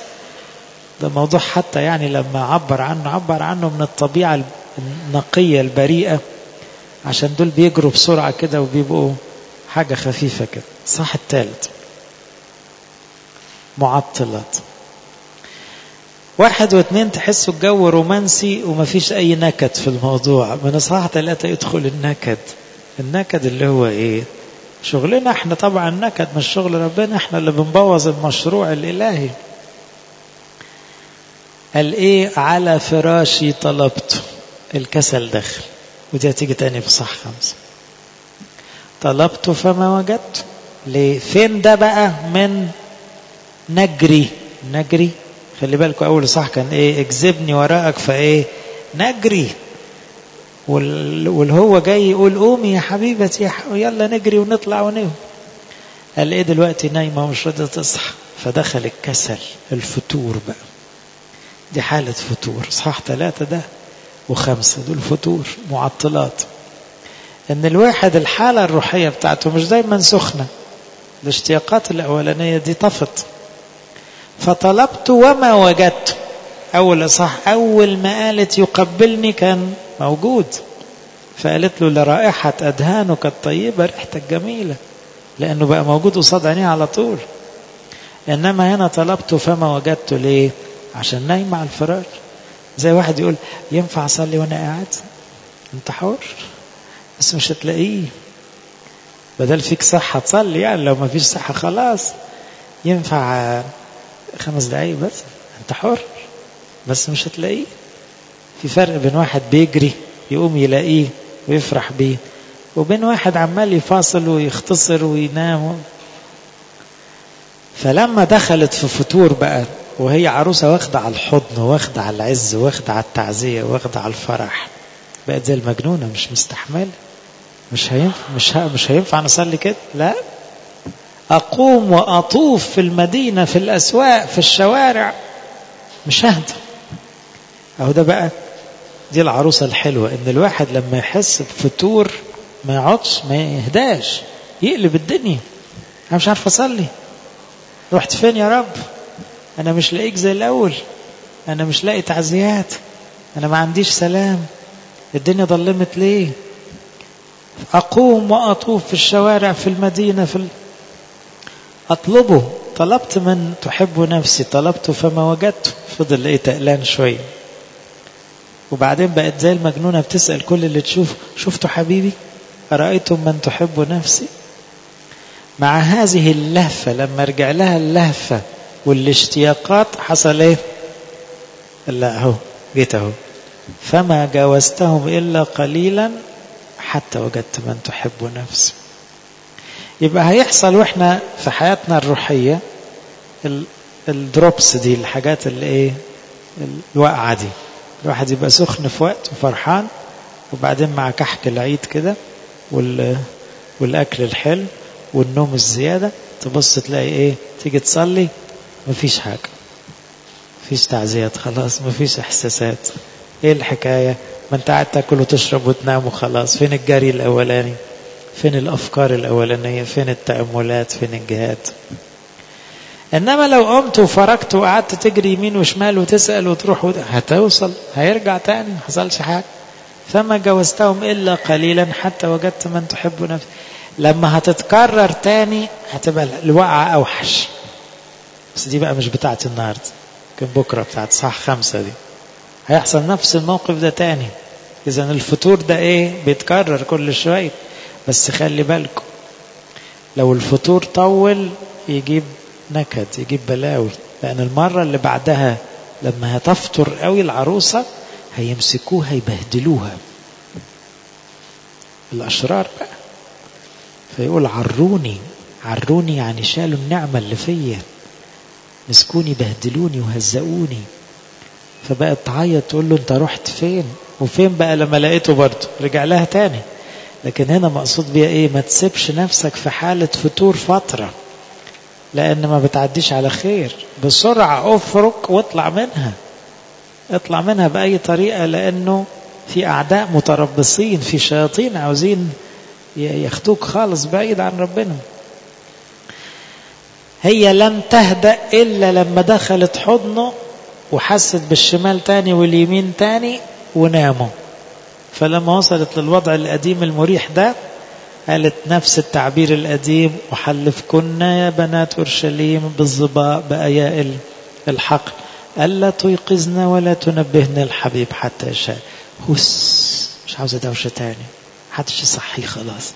ده موضوع حتى يعني لما عبر عنه عبر عنه من الطبيعة النقية البريئة. عشان دول بيجروا بسرعة كده وبيبقوا حاجة خفيفة كده. صح الثالث معطلات. واحد واثنين تحسوا الجو رومانسي ومفيش أي نكد في الموضوع. من إصحاح ثلاثة يدخل النكد. النكد اللي هو إيه؟ شغلنا إحنا طبعا نكد مش شغل ربنا. إحنا اللي بنبوظ المشروع الإلهي. قال إيه على فراشي طلبت الكسل دخل ودي هتيجي تاني في صح خمسة. طلبت فما وجدت. ليه؟ فين ده بقى؟ من نجري. نجري. خلي بالكم أول صح كان إيه اكذبني وراءك فإيه نجري. واللي هو جاي يقول قومي يا حبيبتي يلا نجري ونطلع ونقوم قال إيه دلوقتي نايمة ومش راضية تصحى. فدخل الكسل الفتور بقى. دي حالة فتور. صح ثلاثة ده وخمسة دول فتور معطلات. إن الواحد الحالة الروحية بتاعته مش دايما سخنة الاشتياقات الأولانية دي طفت. فطلبت وما وجدت. أول صح أول ما قالت يقبلني كان موجود. فقالت له لرائحة أدهانك الطيبة ريحتك جميلة. لأنه بقى موجود قصاد عينيه على طول. إنما هنا طلبته فما وجدته ليه؟ عشان نايم على الفراش. زي واحد يقول ينفع أصلي وأنا قاعد؟ أنت حر؟ بس مش هتلاقيه. بدل فيك صحة تصلي يعني لو ما فيش صحة خلاص. ينفع خمس دقايق بس. أنت حر. بس مش هتلاقيه في فرق بين واحد بيجري يقوم يلاقيه ويفرح بيه وبين واحد عمال يفاصل ويختصر وينام. فلما دخلت في فتور بقى وهي عروسة واخدة على الحضن واخدة على العز واخدة على التعزية واخدة على الفرح بقت زي المجنونة مش مستحملة. مش هينفع مش مش هينفع نصلي كده. لا. أقوم وأطوف في المدينة في الأسواق في الشوارع. مش ههدى. أهو ده بقى دي العروسة الحلوة إن الواحد لما يحس بفتور ما يقعدش ما يهداش يقلب الدنيا. أنا مش عارف أصلي. رحت فين يا رب؟ أنا مش لاقيك زي الأول. أنا مش لاقي تعزيات. أنا ما عنديش سلام. الدنيا ظلمت ليه؟ أقوم وأطوف في الشوارع في المدينة في ال... أطلبه. طلبت من تحب نفسي طلبته فما وجدته فضل إيه تقلان شوية. وبعدين بقت زي المجنونة بتسأل كل اللي تشوف شفتوا حبيبي؟ أرأيتم من تحب نفسي؟ مع هذه اللهفة لما رجع لها اللهفة والاشتياقات حصل إيه؟ لا أهو جيت أهو. فما جاوزتهم إلا قليلا حتى وجدت من تحب نفسي. يبقى هيحصل وإحنا في حياتنا الروحية الدروبس دي الحاجات اللي إيه الواقعة دي. الواحد يبقى سخن في وقت وفرحان وبعدين مع كحك العيد كده وال والأكل الحلو والنوم الزيادة تبص تلاقي إيه تيجي تصلي مفيش حاجة. مفيش تعزيات خلاص مفيش إحساسات. إيه الحكاية؟ ما انت قاعد تاكل وتشرب وتنام وخلاص. فين الجري الأولاني؟ فين الأفكار الأولانية؟ فين التأملات؟ فين الجهاد؟ إنما لو قمت وفركت وقعدت تجري يمين وشمال وتسأل وتروح وت... هتوصل هيرجع تاني حصلش حاجة. فما جوزتهم إلا قليلا حتى وجدت من تحب نفسك لما هتتكرر تاني هتبقى الوقعة أوحش. بس دي بقى مش بتاعت النهاردة. كان بكرة بتاعت صح؟ خمسة دي. هيحصل نفس الموقف ده تاني. اذا الفتور ده إيه؟ بيتكرر كل شوية. بس خلي بالكم لو الفطور طول يجيب نكد يجيب بلاوي لأن المرة اللي بعدها لما هتفطر قوي العروسة هيمسكوها يبهدلوها. الأشرار بقى فيقول عروني عروني يعني شالوا النعمة اللي فيا مسكوني بهدلوني وهزقوني. فبقت تعيط تقول له انت رحت فين؟ وفين بقى لما لقيته برضه؟ رجع لها تاني. لكن هنا مقصود بيها إيه؟ ما تسيبش نفسك في حالة فتور فترة لأن ما بتعديش على خير. بسرعة افرك واطلع منها. اطلع منها بأي طريقة؟ لأنه في أعداء متربصين في شياطين عاوزين ياخدوك خالص بعيد عن ربنا. هي لم تهدأ إلا لما دخلت حضنه وحست بالشمال تاني واليمين تاني وناموا. فلما وصلت للوضع القديم المريح ده قالت نفس التعبير القديم وحلف كنا يا بنات أورشليم بالظباء بأياء الحقل ألا تيقظنا ولا تنبهنا الحبيب حتى يشاء. هس مش عاوزة دوشة تاني. محدش يصحي خلاص.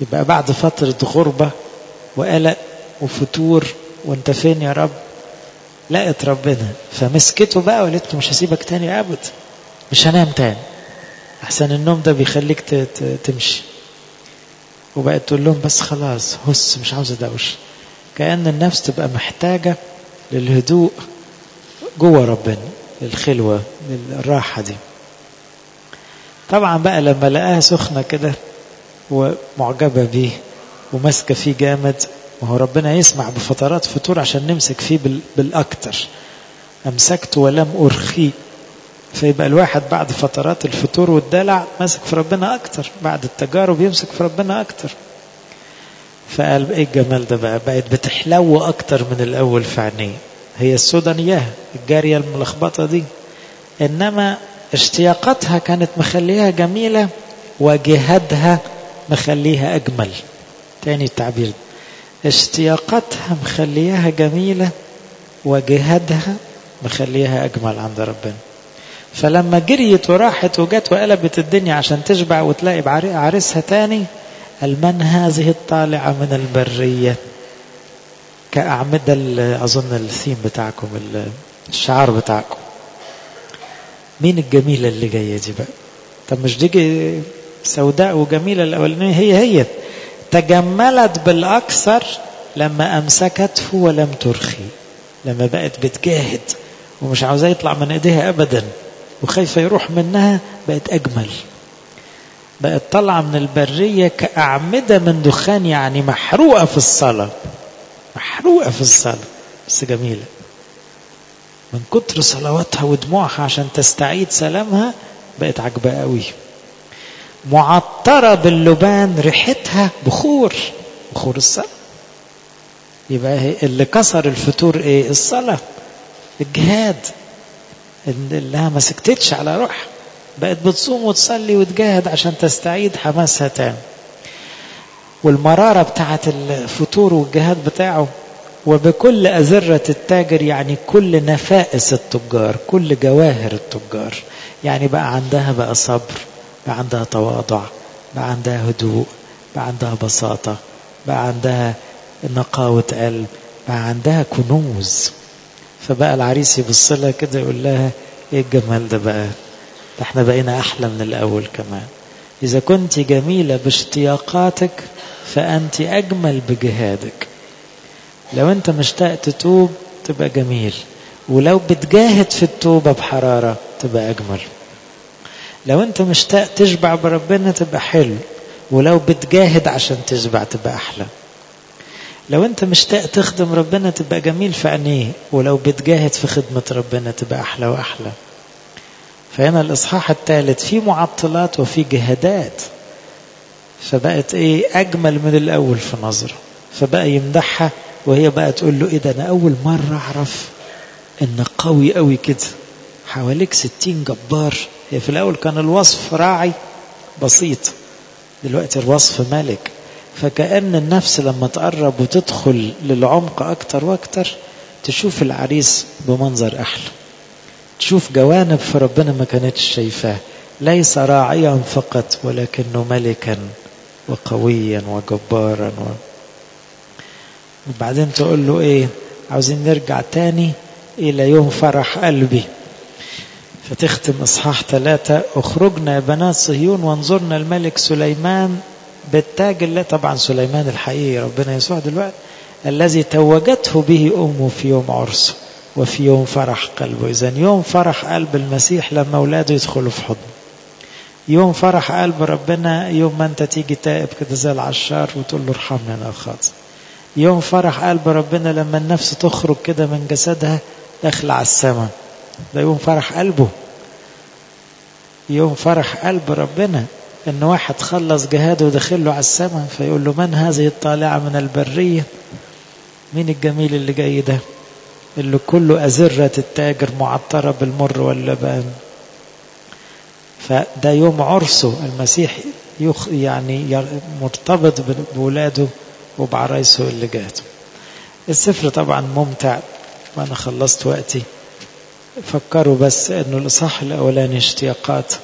يبقى بعد فترة غربة وقلق وفتور وأنت فين يا رب؟ لقت ربنا. فمسكته بقى وقالت له مش هسيبك تاني أبدا. مش هنام تاني. أحسن النوم ده بيخليك تمشي. وبقت تقول لهم بس خلاص هس مش عاوز دوش كأن النفس تبقى محتاجة للهدوء جوه ربنا للخلوة للراحة دي. طبعا بقى لما لقاها سخنة كده ومعجبة بيه وماسكة فيه جامد وهو ربنا يسمع بفترات فتور عشان نمسك فيه بالأكتر. أمسكت ولم أرخي. فيبقى الواحد بعد فترات الفتور والدلع ماسك في ربنا أكتر بعد التجارب يمسك في ربنا أكتر. فقال إيه الجمال ده بقى؟ بقت بتحلو أكتر من الأول في عينيه. هي السودانية الجارية الملخبطة دي. إنما اشتياقاتها كانت مخليها جميلة وجهادها مخليها أجمل. تاني التعبير ده اشتياقاتها مخليها جميلة وجهادها مخليها أجمل عند ربنا. فلما جريت وراحت وجت وقلبت الدنيا عشان تشبع وتلاقي عريسها تاني قال من هذه الطالعة من البرية؟ كأعمدة أظن الثيم بتاعكم الشعار بتاعكم. مين الجميلة اللي جاية دي بقى؟ طب مش دي سوداء وجميلة الأولانية هي هي؟ تجملت بالأكثر لما أمسكته ولم ترخي لما بقت بتجاهد ومش عاوزاه يطلع من إيديها ابدا. وخايفة يروح منها بقت أجمل. بقت طالعة من البرية كأعمدة من دخان يعني محروقة في الصلاة. محروقة في الصلاة. بس جميلة. من كتر صلواتها ودموعها عشان تستعيد سلامها بقت عجبة قوي. معطرة باللبان ريحتها بخور. بخور الصلاة. يبقى اللي كسر الفتور إيه؟ الصلاة. الجهاد. اللي ما سكتتش على روحها بقت بتصوم وتصلي وتجاهد عشان تستعيد حماسها تاني والمرارة بتاعت الفتور والجهاد بتاعه وبكل أزرة التاجر يعني كل نفائس التجار كل جواهر التجار. يعني بقى عندها بقى صبر بقى عندها تواضع بقى عندها هدوء بقى عندها بساطة بقى عندها نقاوة قلب بقى عندها كنوز. فبقى العريس يبص لها كده يقول لها إيه الجمال ده بقى؟ ده إحنا بقينا أحلى من الأول كمان. إذا كنت جميلة باشتياقاتك فأنت أجمل بجهادك. لو أنت مشتاق تتوب تبقى جميل. ولو بتجاهد في التوبة بحرارة تبقى أجمل. لو أنت مشتاق تشبع بربنا تبقى حلو. ولو بتجاهد عشان تشبع تبقى أحلى. لو انت مشتاق تخدم ربنا تبقى جميل في عينيه ولو بتجاهد في خدمة ربنا تبقى أحلى وأحلى. فهنا الإصحاح الثالث في معطلات وفي جهادات. فبقت إيه؟ أجمل من الأول في نظره فبقى يمدحها وهي بقى تقول له إيه ده أنا أول مرة أعرف انك قوي قوي كده. حواليك ستين جبار. هي في الأول كان الوصف راعي بسيط. دلوقتي الوصف ملك. فكأن النفس لما تقرب وتدخل للعمق أكتر وأكتر تشوف العريس بمنظر أحلى. تشوف جوانب في ربنا ما كانتش شايفاه. ليس راعيا فقط ولكنه ملكا وقويا وجبارا و... وبعدين تقول له إيه؟ عاوزين نرجع تاني إلى يوم فرح قلبي. فتختم إصحاح ثلاثة اخرجنا يا بنات صهيون وانظرنا الملك سليمان بالتاج اللي طبعا سليمان الحقيقي ربنا يسوع دلوقتي الذي توجته به أمه في يوم عرسه وفي يوم فرح قلبه. اذا يوم فرح قلب المسيح لما أولاده يدخلوا في حضنه يوم فرح قلب ربنا يوم ما أنت تيجي تائب كده زي العشار وتقول له ارحمني أنا خاطئ يوم فرح قلب ربنا لما النفس تخرج كده من جسدها داخل على السماء. ده يوم فرح قلبه. يوم فرح قلب ربنا إن واحد خلص جهاده ودخل له على السماء فيقول له من هذه الطالعة من البرية؟ مين الجميل اللي جاي ده؟ اللي كله أزرة التاجر معطرة بالمر واللبان. فده يوم عرسه المسيح يخ يعني مرتبط بولاده وبعرايسه اللي جات السفر طبعا ممتع وأنا خلصت وقتي. فكروا بس إنه الإصحاح الأولاني اشتياقات.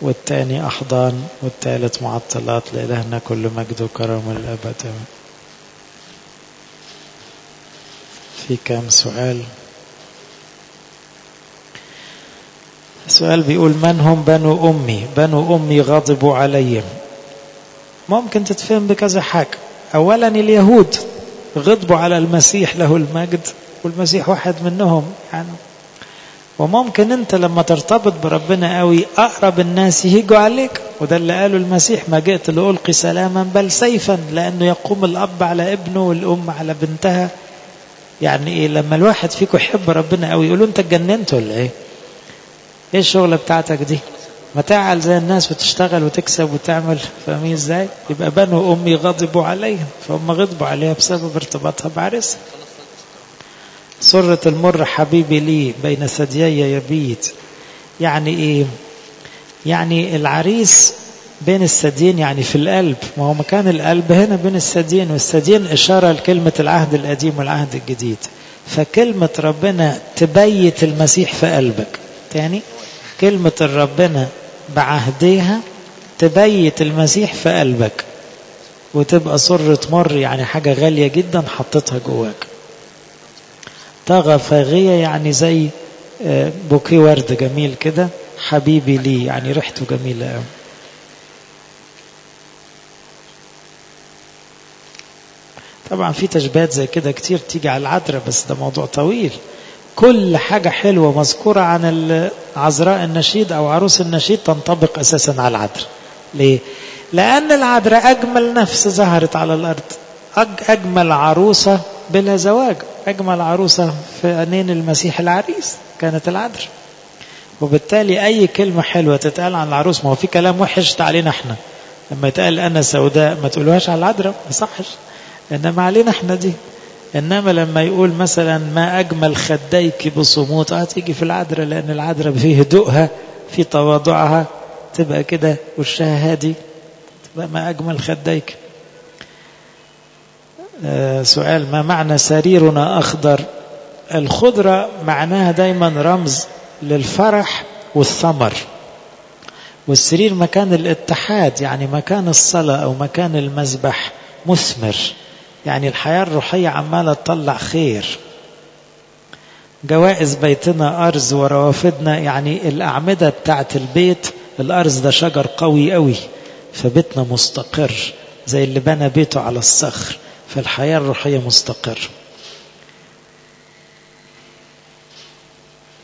والثاني أحضان والثالث معطلات لإلهنا كل مجد وكرم الابد في كام سؤال؟ سؤال بيقول من هم بنو أمي؟ بنو أمي غضبوا علي ممكن تتفهم بكذا حاجة. اولا اليهود غضبوا على المسيح له المجد والمسيح واحد منهم. يعني وممكن انت لما ترتبط بربنا قوي اقرب الناس يهيجوا عليك. وده اللي قاله المسيح ما جئت لألقي سلاما بل سيفا لأنه يقوم الأب على ابنه والأم على بنتها. يعني إيه؟ لما الواحد فيكم يحب ربنا قوي يقولوا انت اتجننت ولا إيه؟ إيه الشغلة بتاعتك دي؟ ما تعال زي الناس وتشتغل وتكسب وتعمل فاهمين إزاي؟ يبقى بنو أمي غضبوا عليها فهم غضبوا عليها بسبب ارتباطها بعرسها سرة المر حبيبي لي بين ثديي يبيت يعني إيه؟ يعني العريس بين الثديين يعني في القلب. ما هو مكان القلب هنا بين الثديين والثديين إشارة لكلمة العهد القديم والعهد الجديد. فكلمة ربنا تبيت المسيح في قلبك. تاني؟ كلمة ربنا بعهدها تبيت المسيح في قلبك. وتبقى سرة مر يعني حاجة غالية جدا حطيتها جواك. طغى فاغية يعني زي بوكي ورد جميل كده حبيبي لي يعني ريحته جميلة قوي طبعا في تشبيهات زي كده كتير تيجي على العذراء بس ده موضوع طويل. كل حاجة حلوة مذكورة عن عذراء النشيد أو عروس النشيد تنطبق أساسا على العذراء ليه؟ لأن العذراء أجمل نفس ظهرت على الأرض. أجمل عروسة بلا زواج. أجمل عروسة في عينين المسيح العريس كانت العذراء وبالتالي أي كلمة حلوة تتقال عن العروس ما هو في كلام وحش علينا إحنا. لما يتقال أنا سوداء ما تقولوهاش على العذراء ما صحش إنما علينا إحنا دي. إنما لما يقول مثلا ما أجمل خديك بصموت آه تيجي في العذراء لأن العذراء في هدوءها في تواضعها تبقى كده وشها هادي تبقى ما أجمل خديك. آه سؤال ما معنى سريرنا أخضر؟ الخضرة معناها دايما رمز للفرح والثمر. والسرير مكان الاتحاد يعني مكان الصلاة أو مكان المذبح مثمر. يعني الحياة الروحية عمالة تطلع خير. جوائز بيتنا أرز وروافدنا يعني الأعمدة بتاعت البيت الأرز ده شجر قوي قوي فبيتنا مستقر زي اللي بنى بيته على الصخر. فالحياة الروحية مستقر.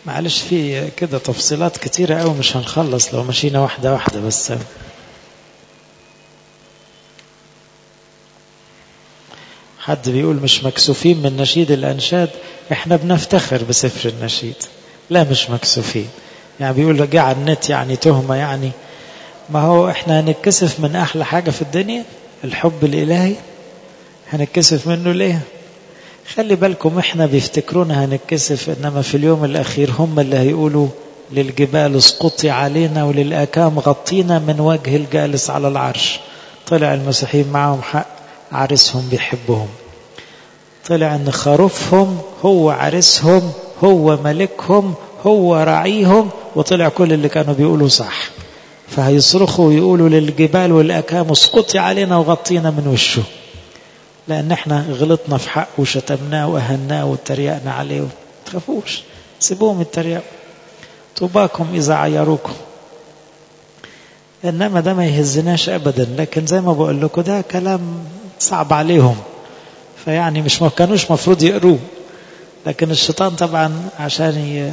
معلش في كده تفصيلات كتيرة قوي مش هنخلص لو مشينا واحدة واحدة بس. حد بيقول مش مكسوفين من نشيد الأنشاد إحنا بنفتخر بسفر النشيد. لا مش مكسوفين. يعني بيقول جه على النت يعني تهمة يعني. ما هو إحنا هنتكسف من أحلى حاجة في الدنيا الحب الإلهي. هنتكسف منه ليه؟ خلي بالكم إحنا بيفتكرونا هنتكسف إنما في اليوم الأخير هم اللي هيقولوا للجبال اسقطي علينا وللآكام غطينا من وجه الجالس على العرش. طلع المسيحيين معهم حق عرسهم بيحبهم. طلع إن خروفهم هو عرسهم هو ملكهم هو راعيهم وطلع كل اللي كانوا بيقولوا صح. فهيصرخوا ويقولوا للجبال والآكام اسقطي علينا وغطينا من وشه. لأن إحنا غلطنا في حقه وشتمناه وأهناه واتريقنا عليه. تخافوش سيبوهم يتريقوا. طوباكم إذا عيروكم. إنما ده ما يهزناش أبدا لكن زي ما بقول لكم ده كلام صعب عليهم. فيعني مش ما كانوش مفروض يقروه. لكن الشيطان طبعا عشان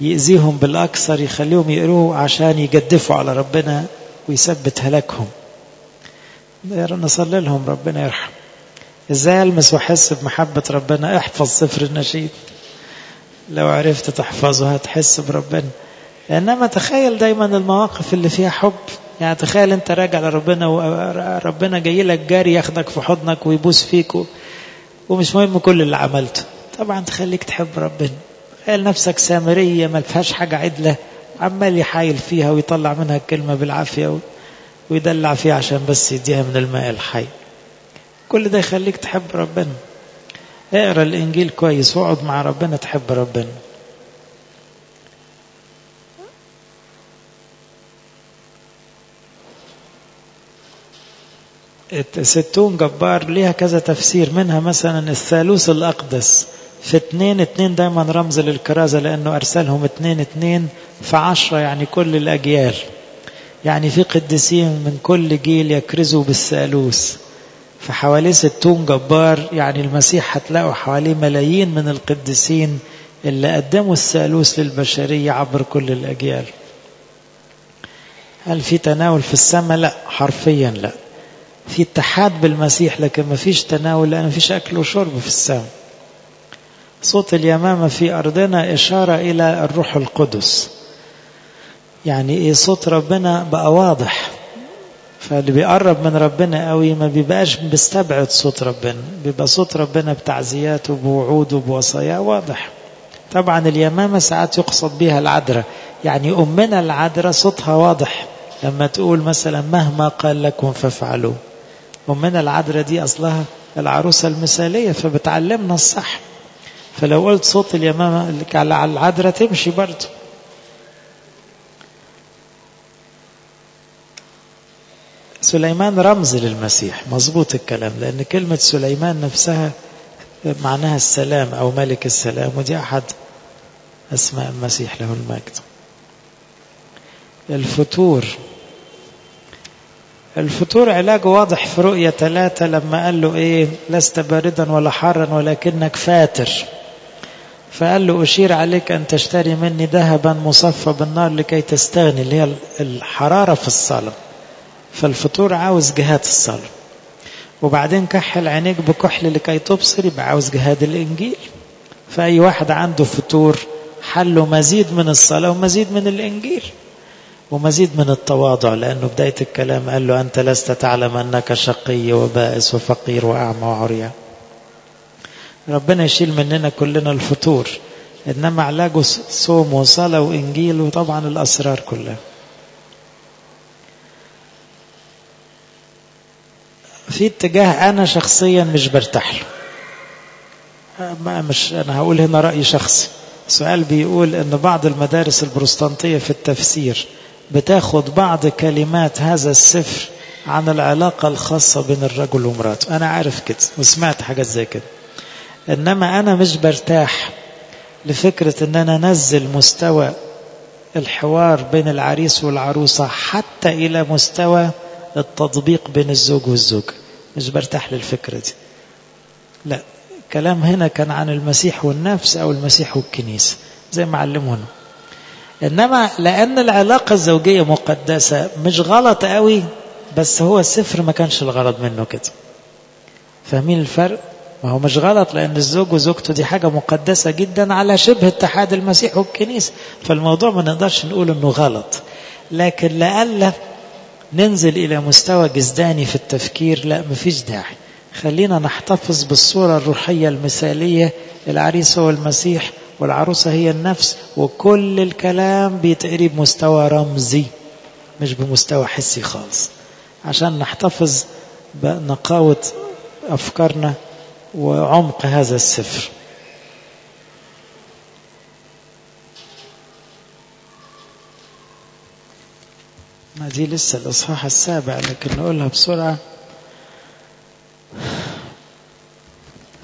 يأذيهم بالأكثر يخليهم يقروه عشان يجدفوا على ربنا ويثبت هلاكهم. نصلي لهم ربنا يرحم إزاي المس واحس بمحبة ربنا. احفظ سفر النشيد. لو عرفت تحفظه هتحس بربنا. إنما تخيل دايما المواقف اللي فيها حب. يعني تخيل أنت راجع لربنا وربنا جاي لك جاري ياخدك في حضنك ويبوس فيك ومش مهم كل اللي عملته. طبعا تخليك تحب ربنا. تخيل نفسك سامرية ما فيهاش حاجة عدلة. عمال يحايل فيها ويطلع منها الكلمة بالعافية ويدلع فيها عشان بس يديها من الماء الحي. كل ده يخليك تحب ربنا. اقرأ الإنجيل كويس واقعد مع ربنا تحب ربنا. ستون جبار ليها كذا تفسير منها مثلا الثالوث الأقدس. في اتنين اتنين دايما رمز للكرازة لأنه أرسلهم اتنين اتنين في عشرة يعني كل الأجيال. يعني في قديسين من كل جيل يكرزوا بالثالوث. فحواليه ستون جبار يعني المسيح هتلاقوا حواليه ملايين من القديسين اللي قدموا الثالوث للبشرية عبر كل الأجيال. هل في تناول في السماء؟ لا حرفيا لا. في اتحاد بالمسيح لكن ما فيش تناول لأن ما فيش أكل وشرب في السماء. صوت اليمامة في أرضنا إشارة إلى الروح القدس. يعني إيه؟ صوت ربنا بقى واضح. فاللي بيقرب من ربنا قوي ما بيبقاش بيستبعد صوت ربنا بيبقى صوت ربنا بتعزياته بوعوده بوصاياه واضح. طبعا اليمامة ساعات يقصد بها العذراء يعني أمنا العذراء صوتها واضح. لما تقول مثلا مهما قال لكم فافعلوا. أمنا العذراء دي أصلها العروسة المثالية فبتعلمنا الصح. فلو قلت صوت اليمامة على العذراء تمشي برضه. سليمان رمز للمسيح. مظبوط الكلام لأن كلمة سليمان نفسها معناها السلام أو ملك السلام ودي أحد أسماء المسيح له المجد. الفتور. الفتور علاجه واضح في رؤية ثلاثة لما قال له إيه لست باردا ولا حارا ولكنك فاتر. فقال له أشير عليك أن تشتري مني ذهبا مصفى بالنار لكي تستغني اللي هي الحرارة في الصلاة فالفطور عاوز جهاد الصلاة. وبعدين كحل عينيك بكحل لكي تبصر يبقى عاوز جهاد الإنجيل. فأي واحد عنده فطور حله مزيد من الصلاة ومزيد من الإنجيل ومزيد من التواضع لأنه بداية الكلام قال له أنت لست تعلم أنك شقي وبائس وفقير وأعمى وعريان ربنا يشيل مننا كلنا الفطور إنما علاجه صوم وصلاة وإنجيل وطبعا الأسرار كلها. في اتجاه أنا شخصيا مش برتاح له. مش أنا هقول هنا رأي شخصي. سؤال بيقول أن بعض المدارس البروستانتية في التفسير بتاخد بعض كلمات هذا السفر عن العلاقة الخاصة بين الرجل ومراته. أنا عارف كده وسمعت حاجات زي كده. إنما أنا مش برتاح لفكرة أن أنا أنزل مستوى الحوار بين العريس والعروسة حتى إلى مستوى التطبيق بين الزوج والزوجة مش برتاح للفكرة دي. لا كلام هنا كان عن المسيح والنفس أو المسيح والكنيسة زي ما علمونا. إنما لأن العلاقة الزوجية مقدسة مش غلط قوي بس هو السفر ما كانش الغرض منه كده. فاهمين الفرق؟ ما هو مش غلط لأن الزوج وزوجته دي حاجة مقدسة جدا على شبه اتحاد المسيح والكنيسة. فالموضوع ما نقدرش نقول إنه غلط. لكن لألا ننزل إلى مستوى جزداني في التفكير. لا مفيش داعي. خلينا نحتفظ بالصورة الروحية المثالية. العريس هو المسيح والعروسة هي النفس وكل الكلام بيتقري بمستوى رمزي مش بمستوى حسي خالص. عشان نحتفظ بنقاوة أفكارنا وعمق هذا السفر. دي لسه الإصحاح السابع لكن نقولها بسرعة.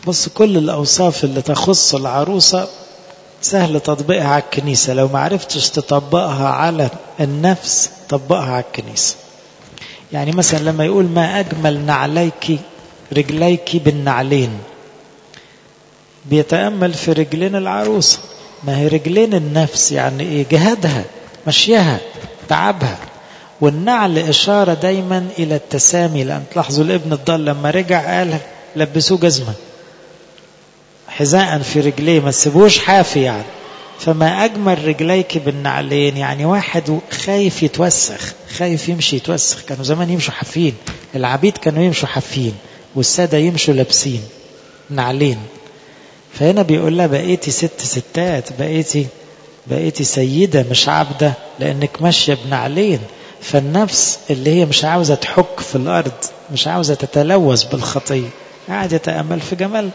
بص كل الأوصاف اللي تخص العروسة سهل تطبيقها على الكنيسة. لو ما عرفتش تطبقها على النفس طبقها على الكنيسة. يعني مثلا لما يقول ما أجمل نعليك رجليك بالنعلين بيتأمل في رجلين العروسة. ما هي رجلين النفس يعني إيه؟ جهادها مشيها تعبها. والنعل إشارة دايما إلى التسامي لأن تلاحظوا الابن الضال لما رجع قال لبسوه جزمة حذاء في رجليه ما تسيبوش حافي يعني. فما أجمل رجليك بالنعلين يعني واحد خايف يتوسخ خايف يمشي يتوسخ. كانوا زمان يمشوا حافين العبيد كانوا يمشوا حافين والسادة يمشوا لابسين نعلين. فهنا بيقول لها بقيتي ست ستات بقيتي بقيتي سيدة مش عبدة لأنك ماشية بنعلين. فالنفس اللي هي مش عاوزة تحك في الأرض مش عاوزة تتلوث بالخطية قاعد يتأمل في جمال.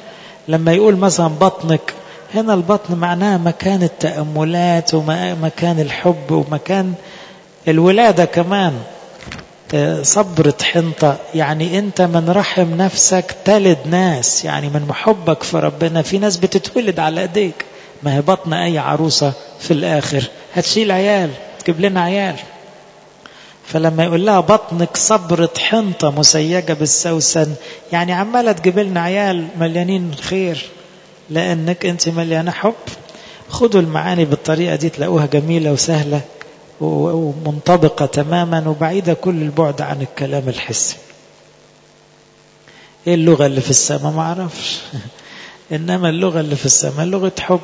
لما يقول مثلا بطنك هنا البطن معناها مكان التأملات ومكان الحب ومكان الولادة كمان. صبرة حنطة يعني أنت من رحم نفسك تلد ناس يعني من محبك في ربنا في ناس بتتولد على إيديك. ما هي بطن أي عروسة في الآخر؟ هتشيل عيال تجيب لنا عيال. فلما يقول لها بطنك صبرة حنطة مسيجة بالسوسن يعني عمالة تجيب لنا عيال مليانين خير لأنك أنت مليانة حب. خدوا المعاني بالطريقة دي تلاقوها جميلة وسهلة ومنطبقة تماما وبعيدة كل البعد عن الكلام الحسي. إيه اللغة اللي في السماء؟ ما أعرفش. [laughs] إنما اللغة اللي في السماء لغة حب.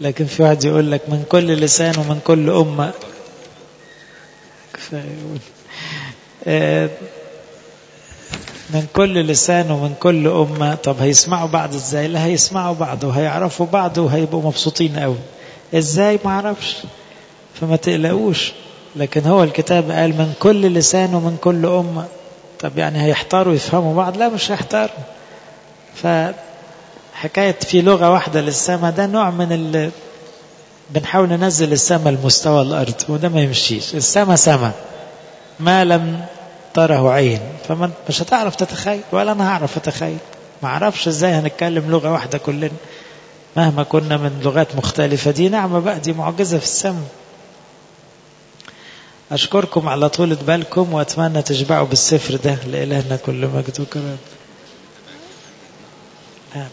لكن في واحد يقول لك من كل لسان ومن كل أمة فيقول من كل لسان ومن كل أمة. طب هيسمعوا بعض إزاي؟ لا هيسمعوا بعض وهيعرفوا بعض وهيبقوا مبسوطين قوي إزاي؟ ما أعرفش. فما تقلقوش. لكن هو الكتاب قال من كل لسان ومن كل أمة. طب يعني هيحتاروا يفهموا بعض؟ لا مش هيحتاروا. فحكاية في لغة واحدة للسماء ده نوع من بنحاول ننزل السماء لمستوى الأرض وده ما يمشيش. السماء سماء ما لم تره عين. فما مش هتعرف تتخيل ولا أنا هعرف أتخيل. ما أعرفش إزاي هنتكلم لغة واحدة كلنا. مهما كنا من لغات مختلفة. دي نعمة بقى دي معجزة في السماء أشكركم على طولة بالكم وأتمنى تشبعوا بالسفر ده لإلهنا كل مجد وكرم آمين.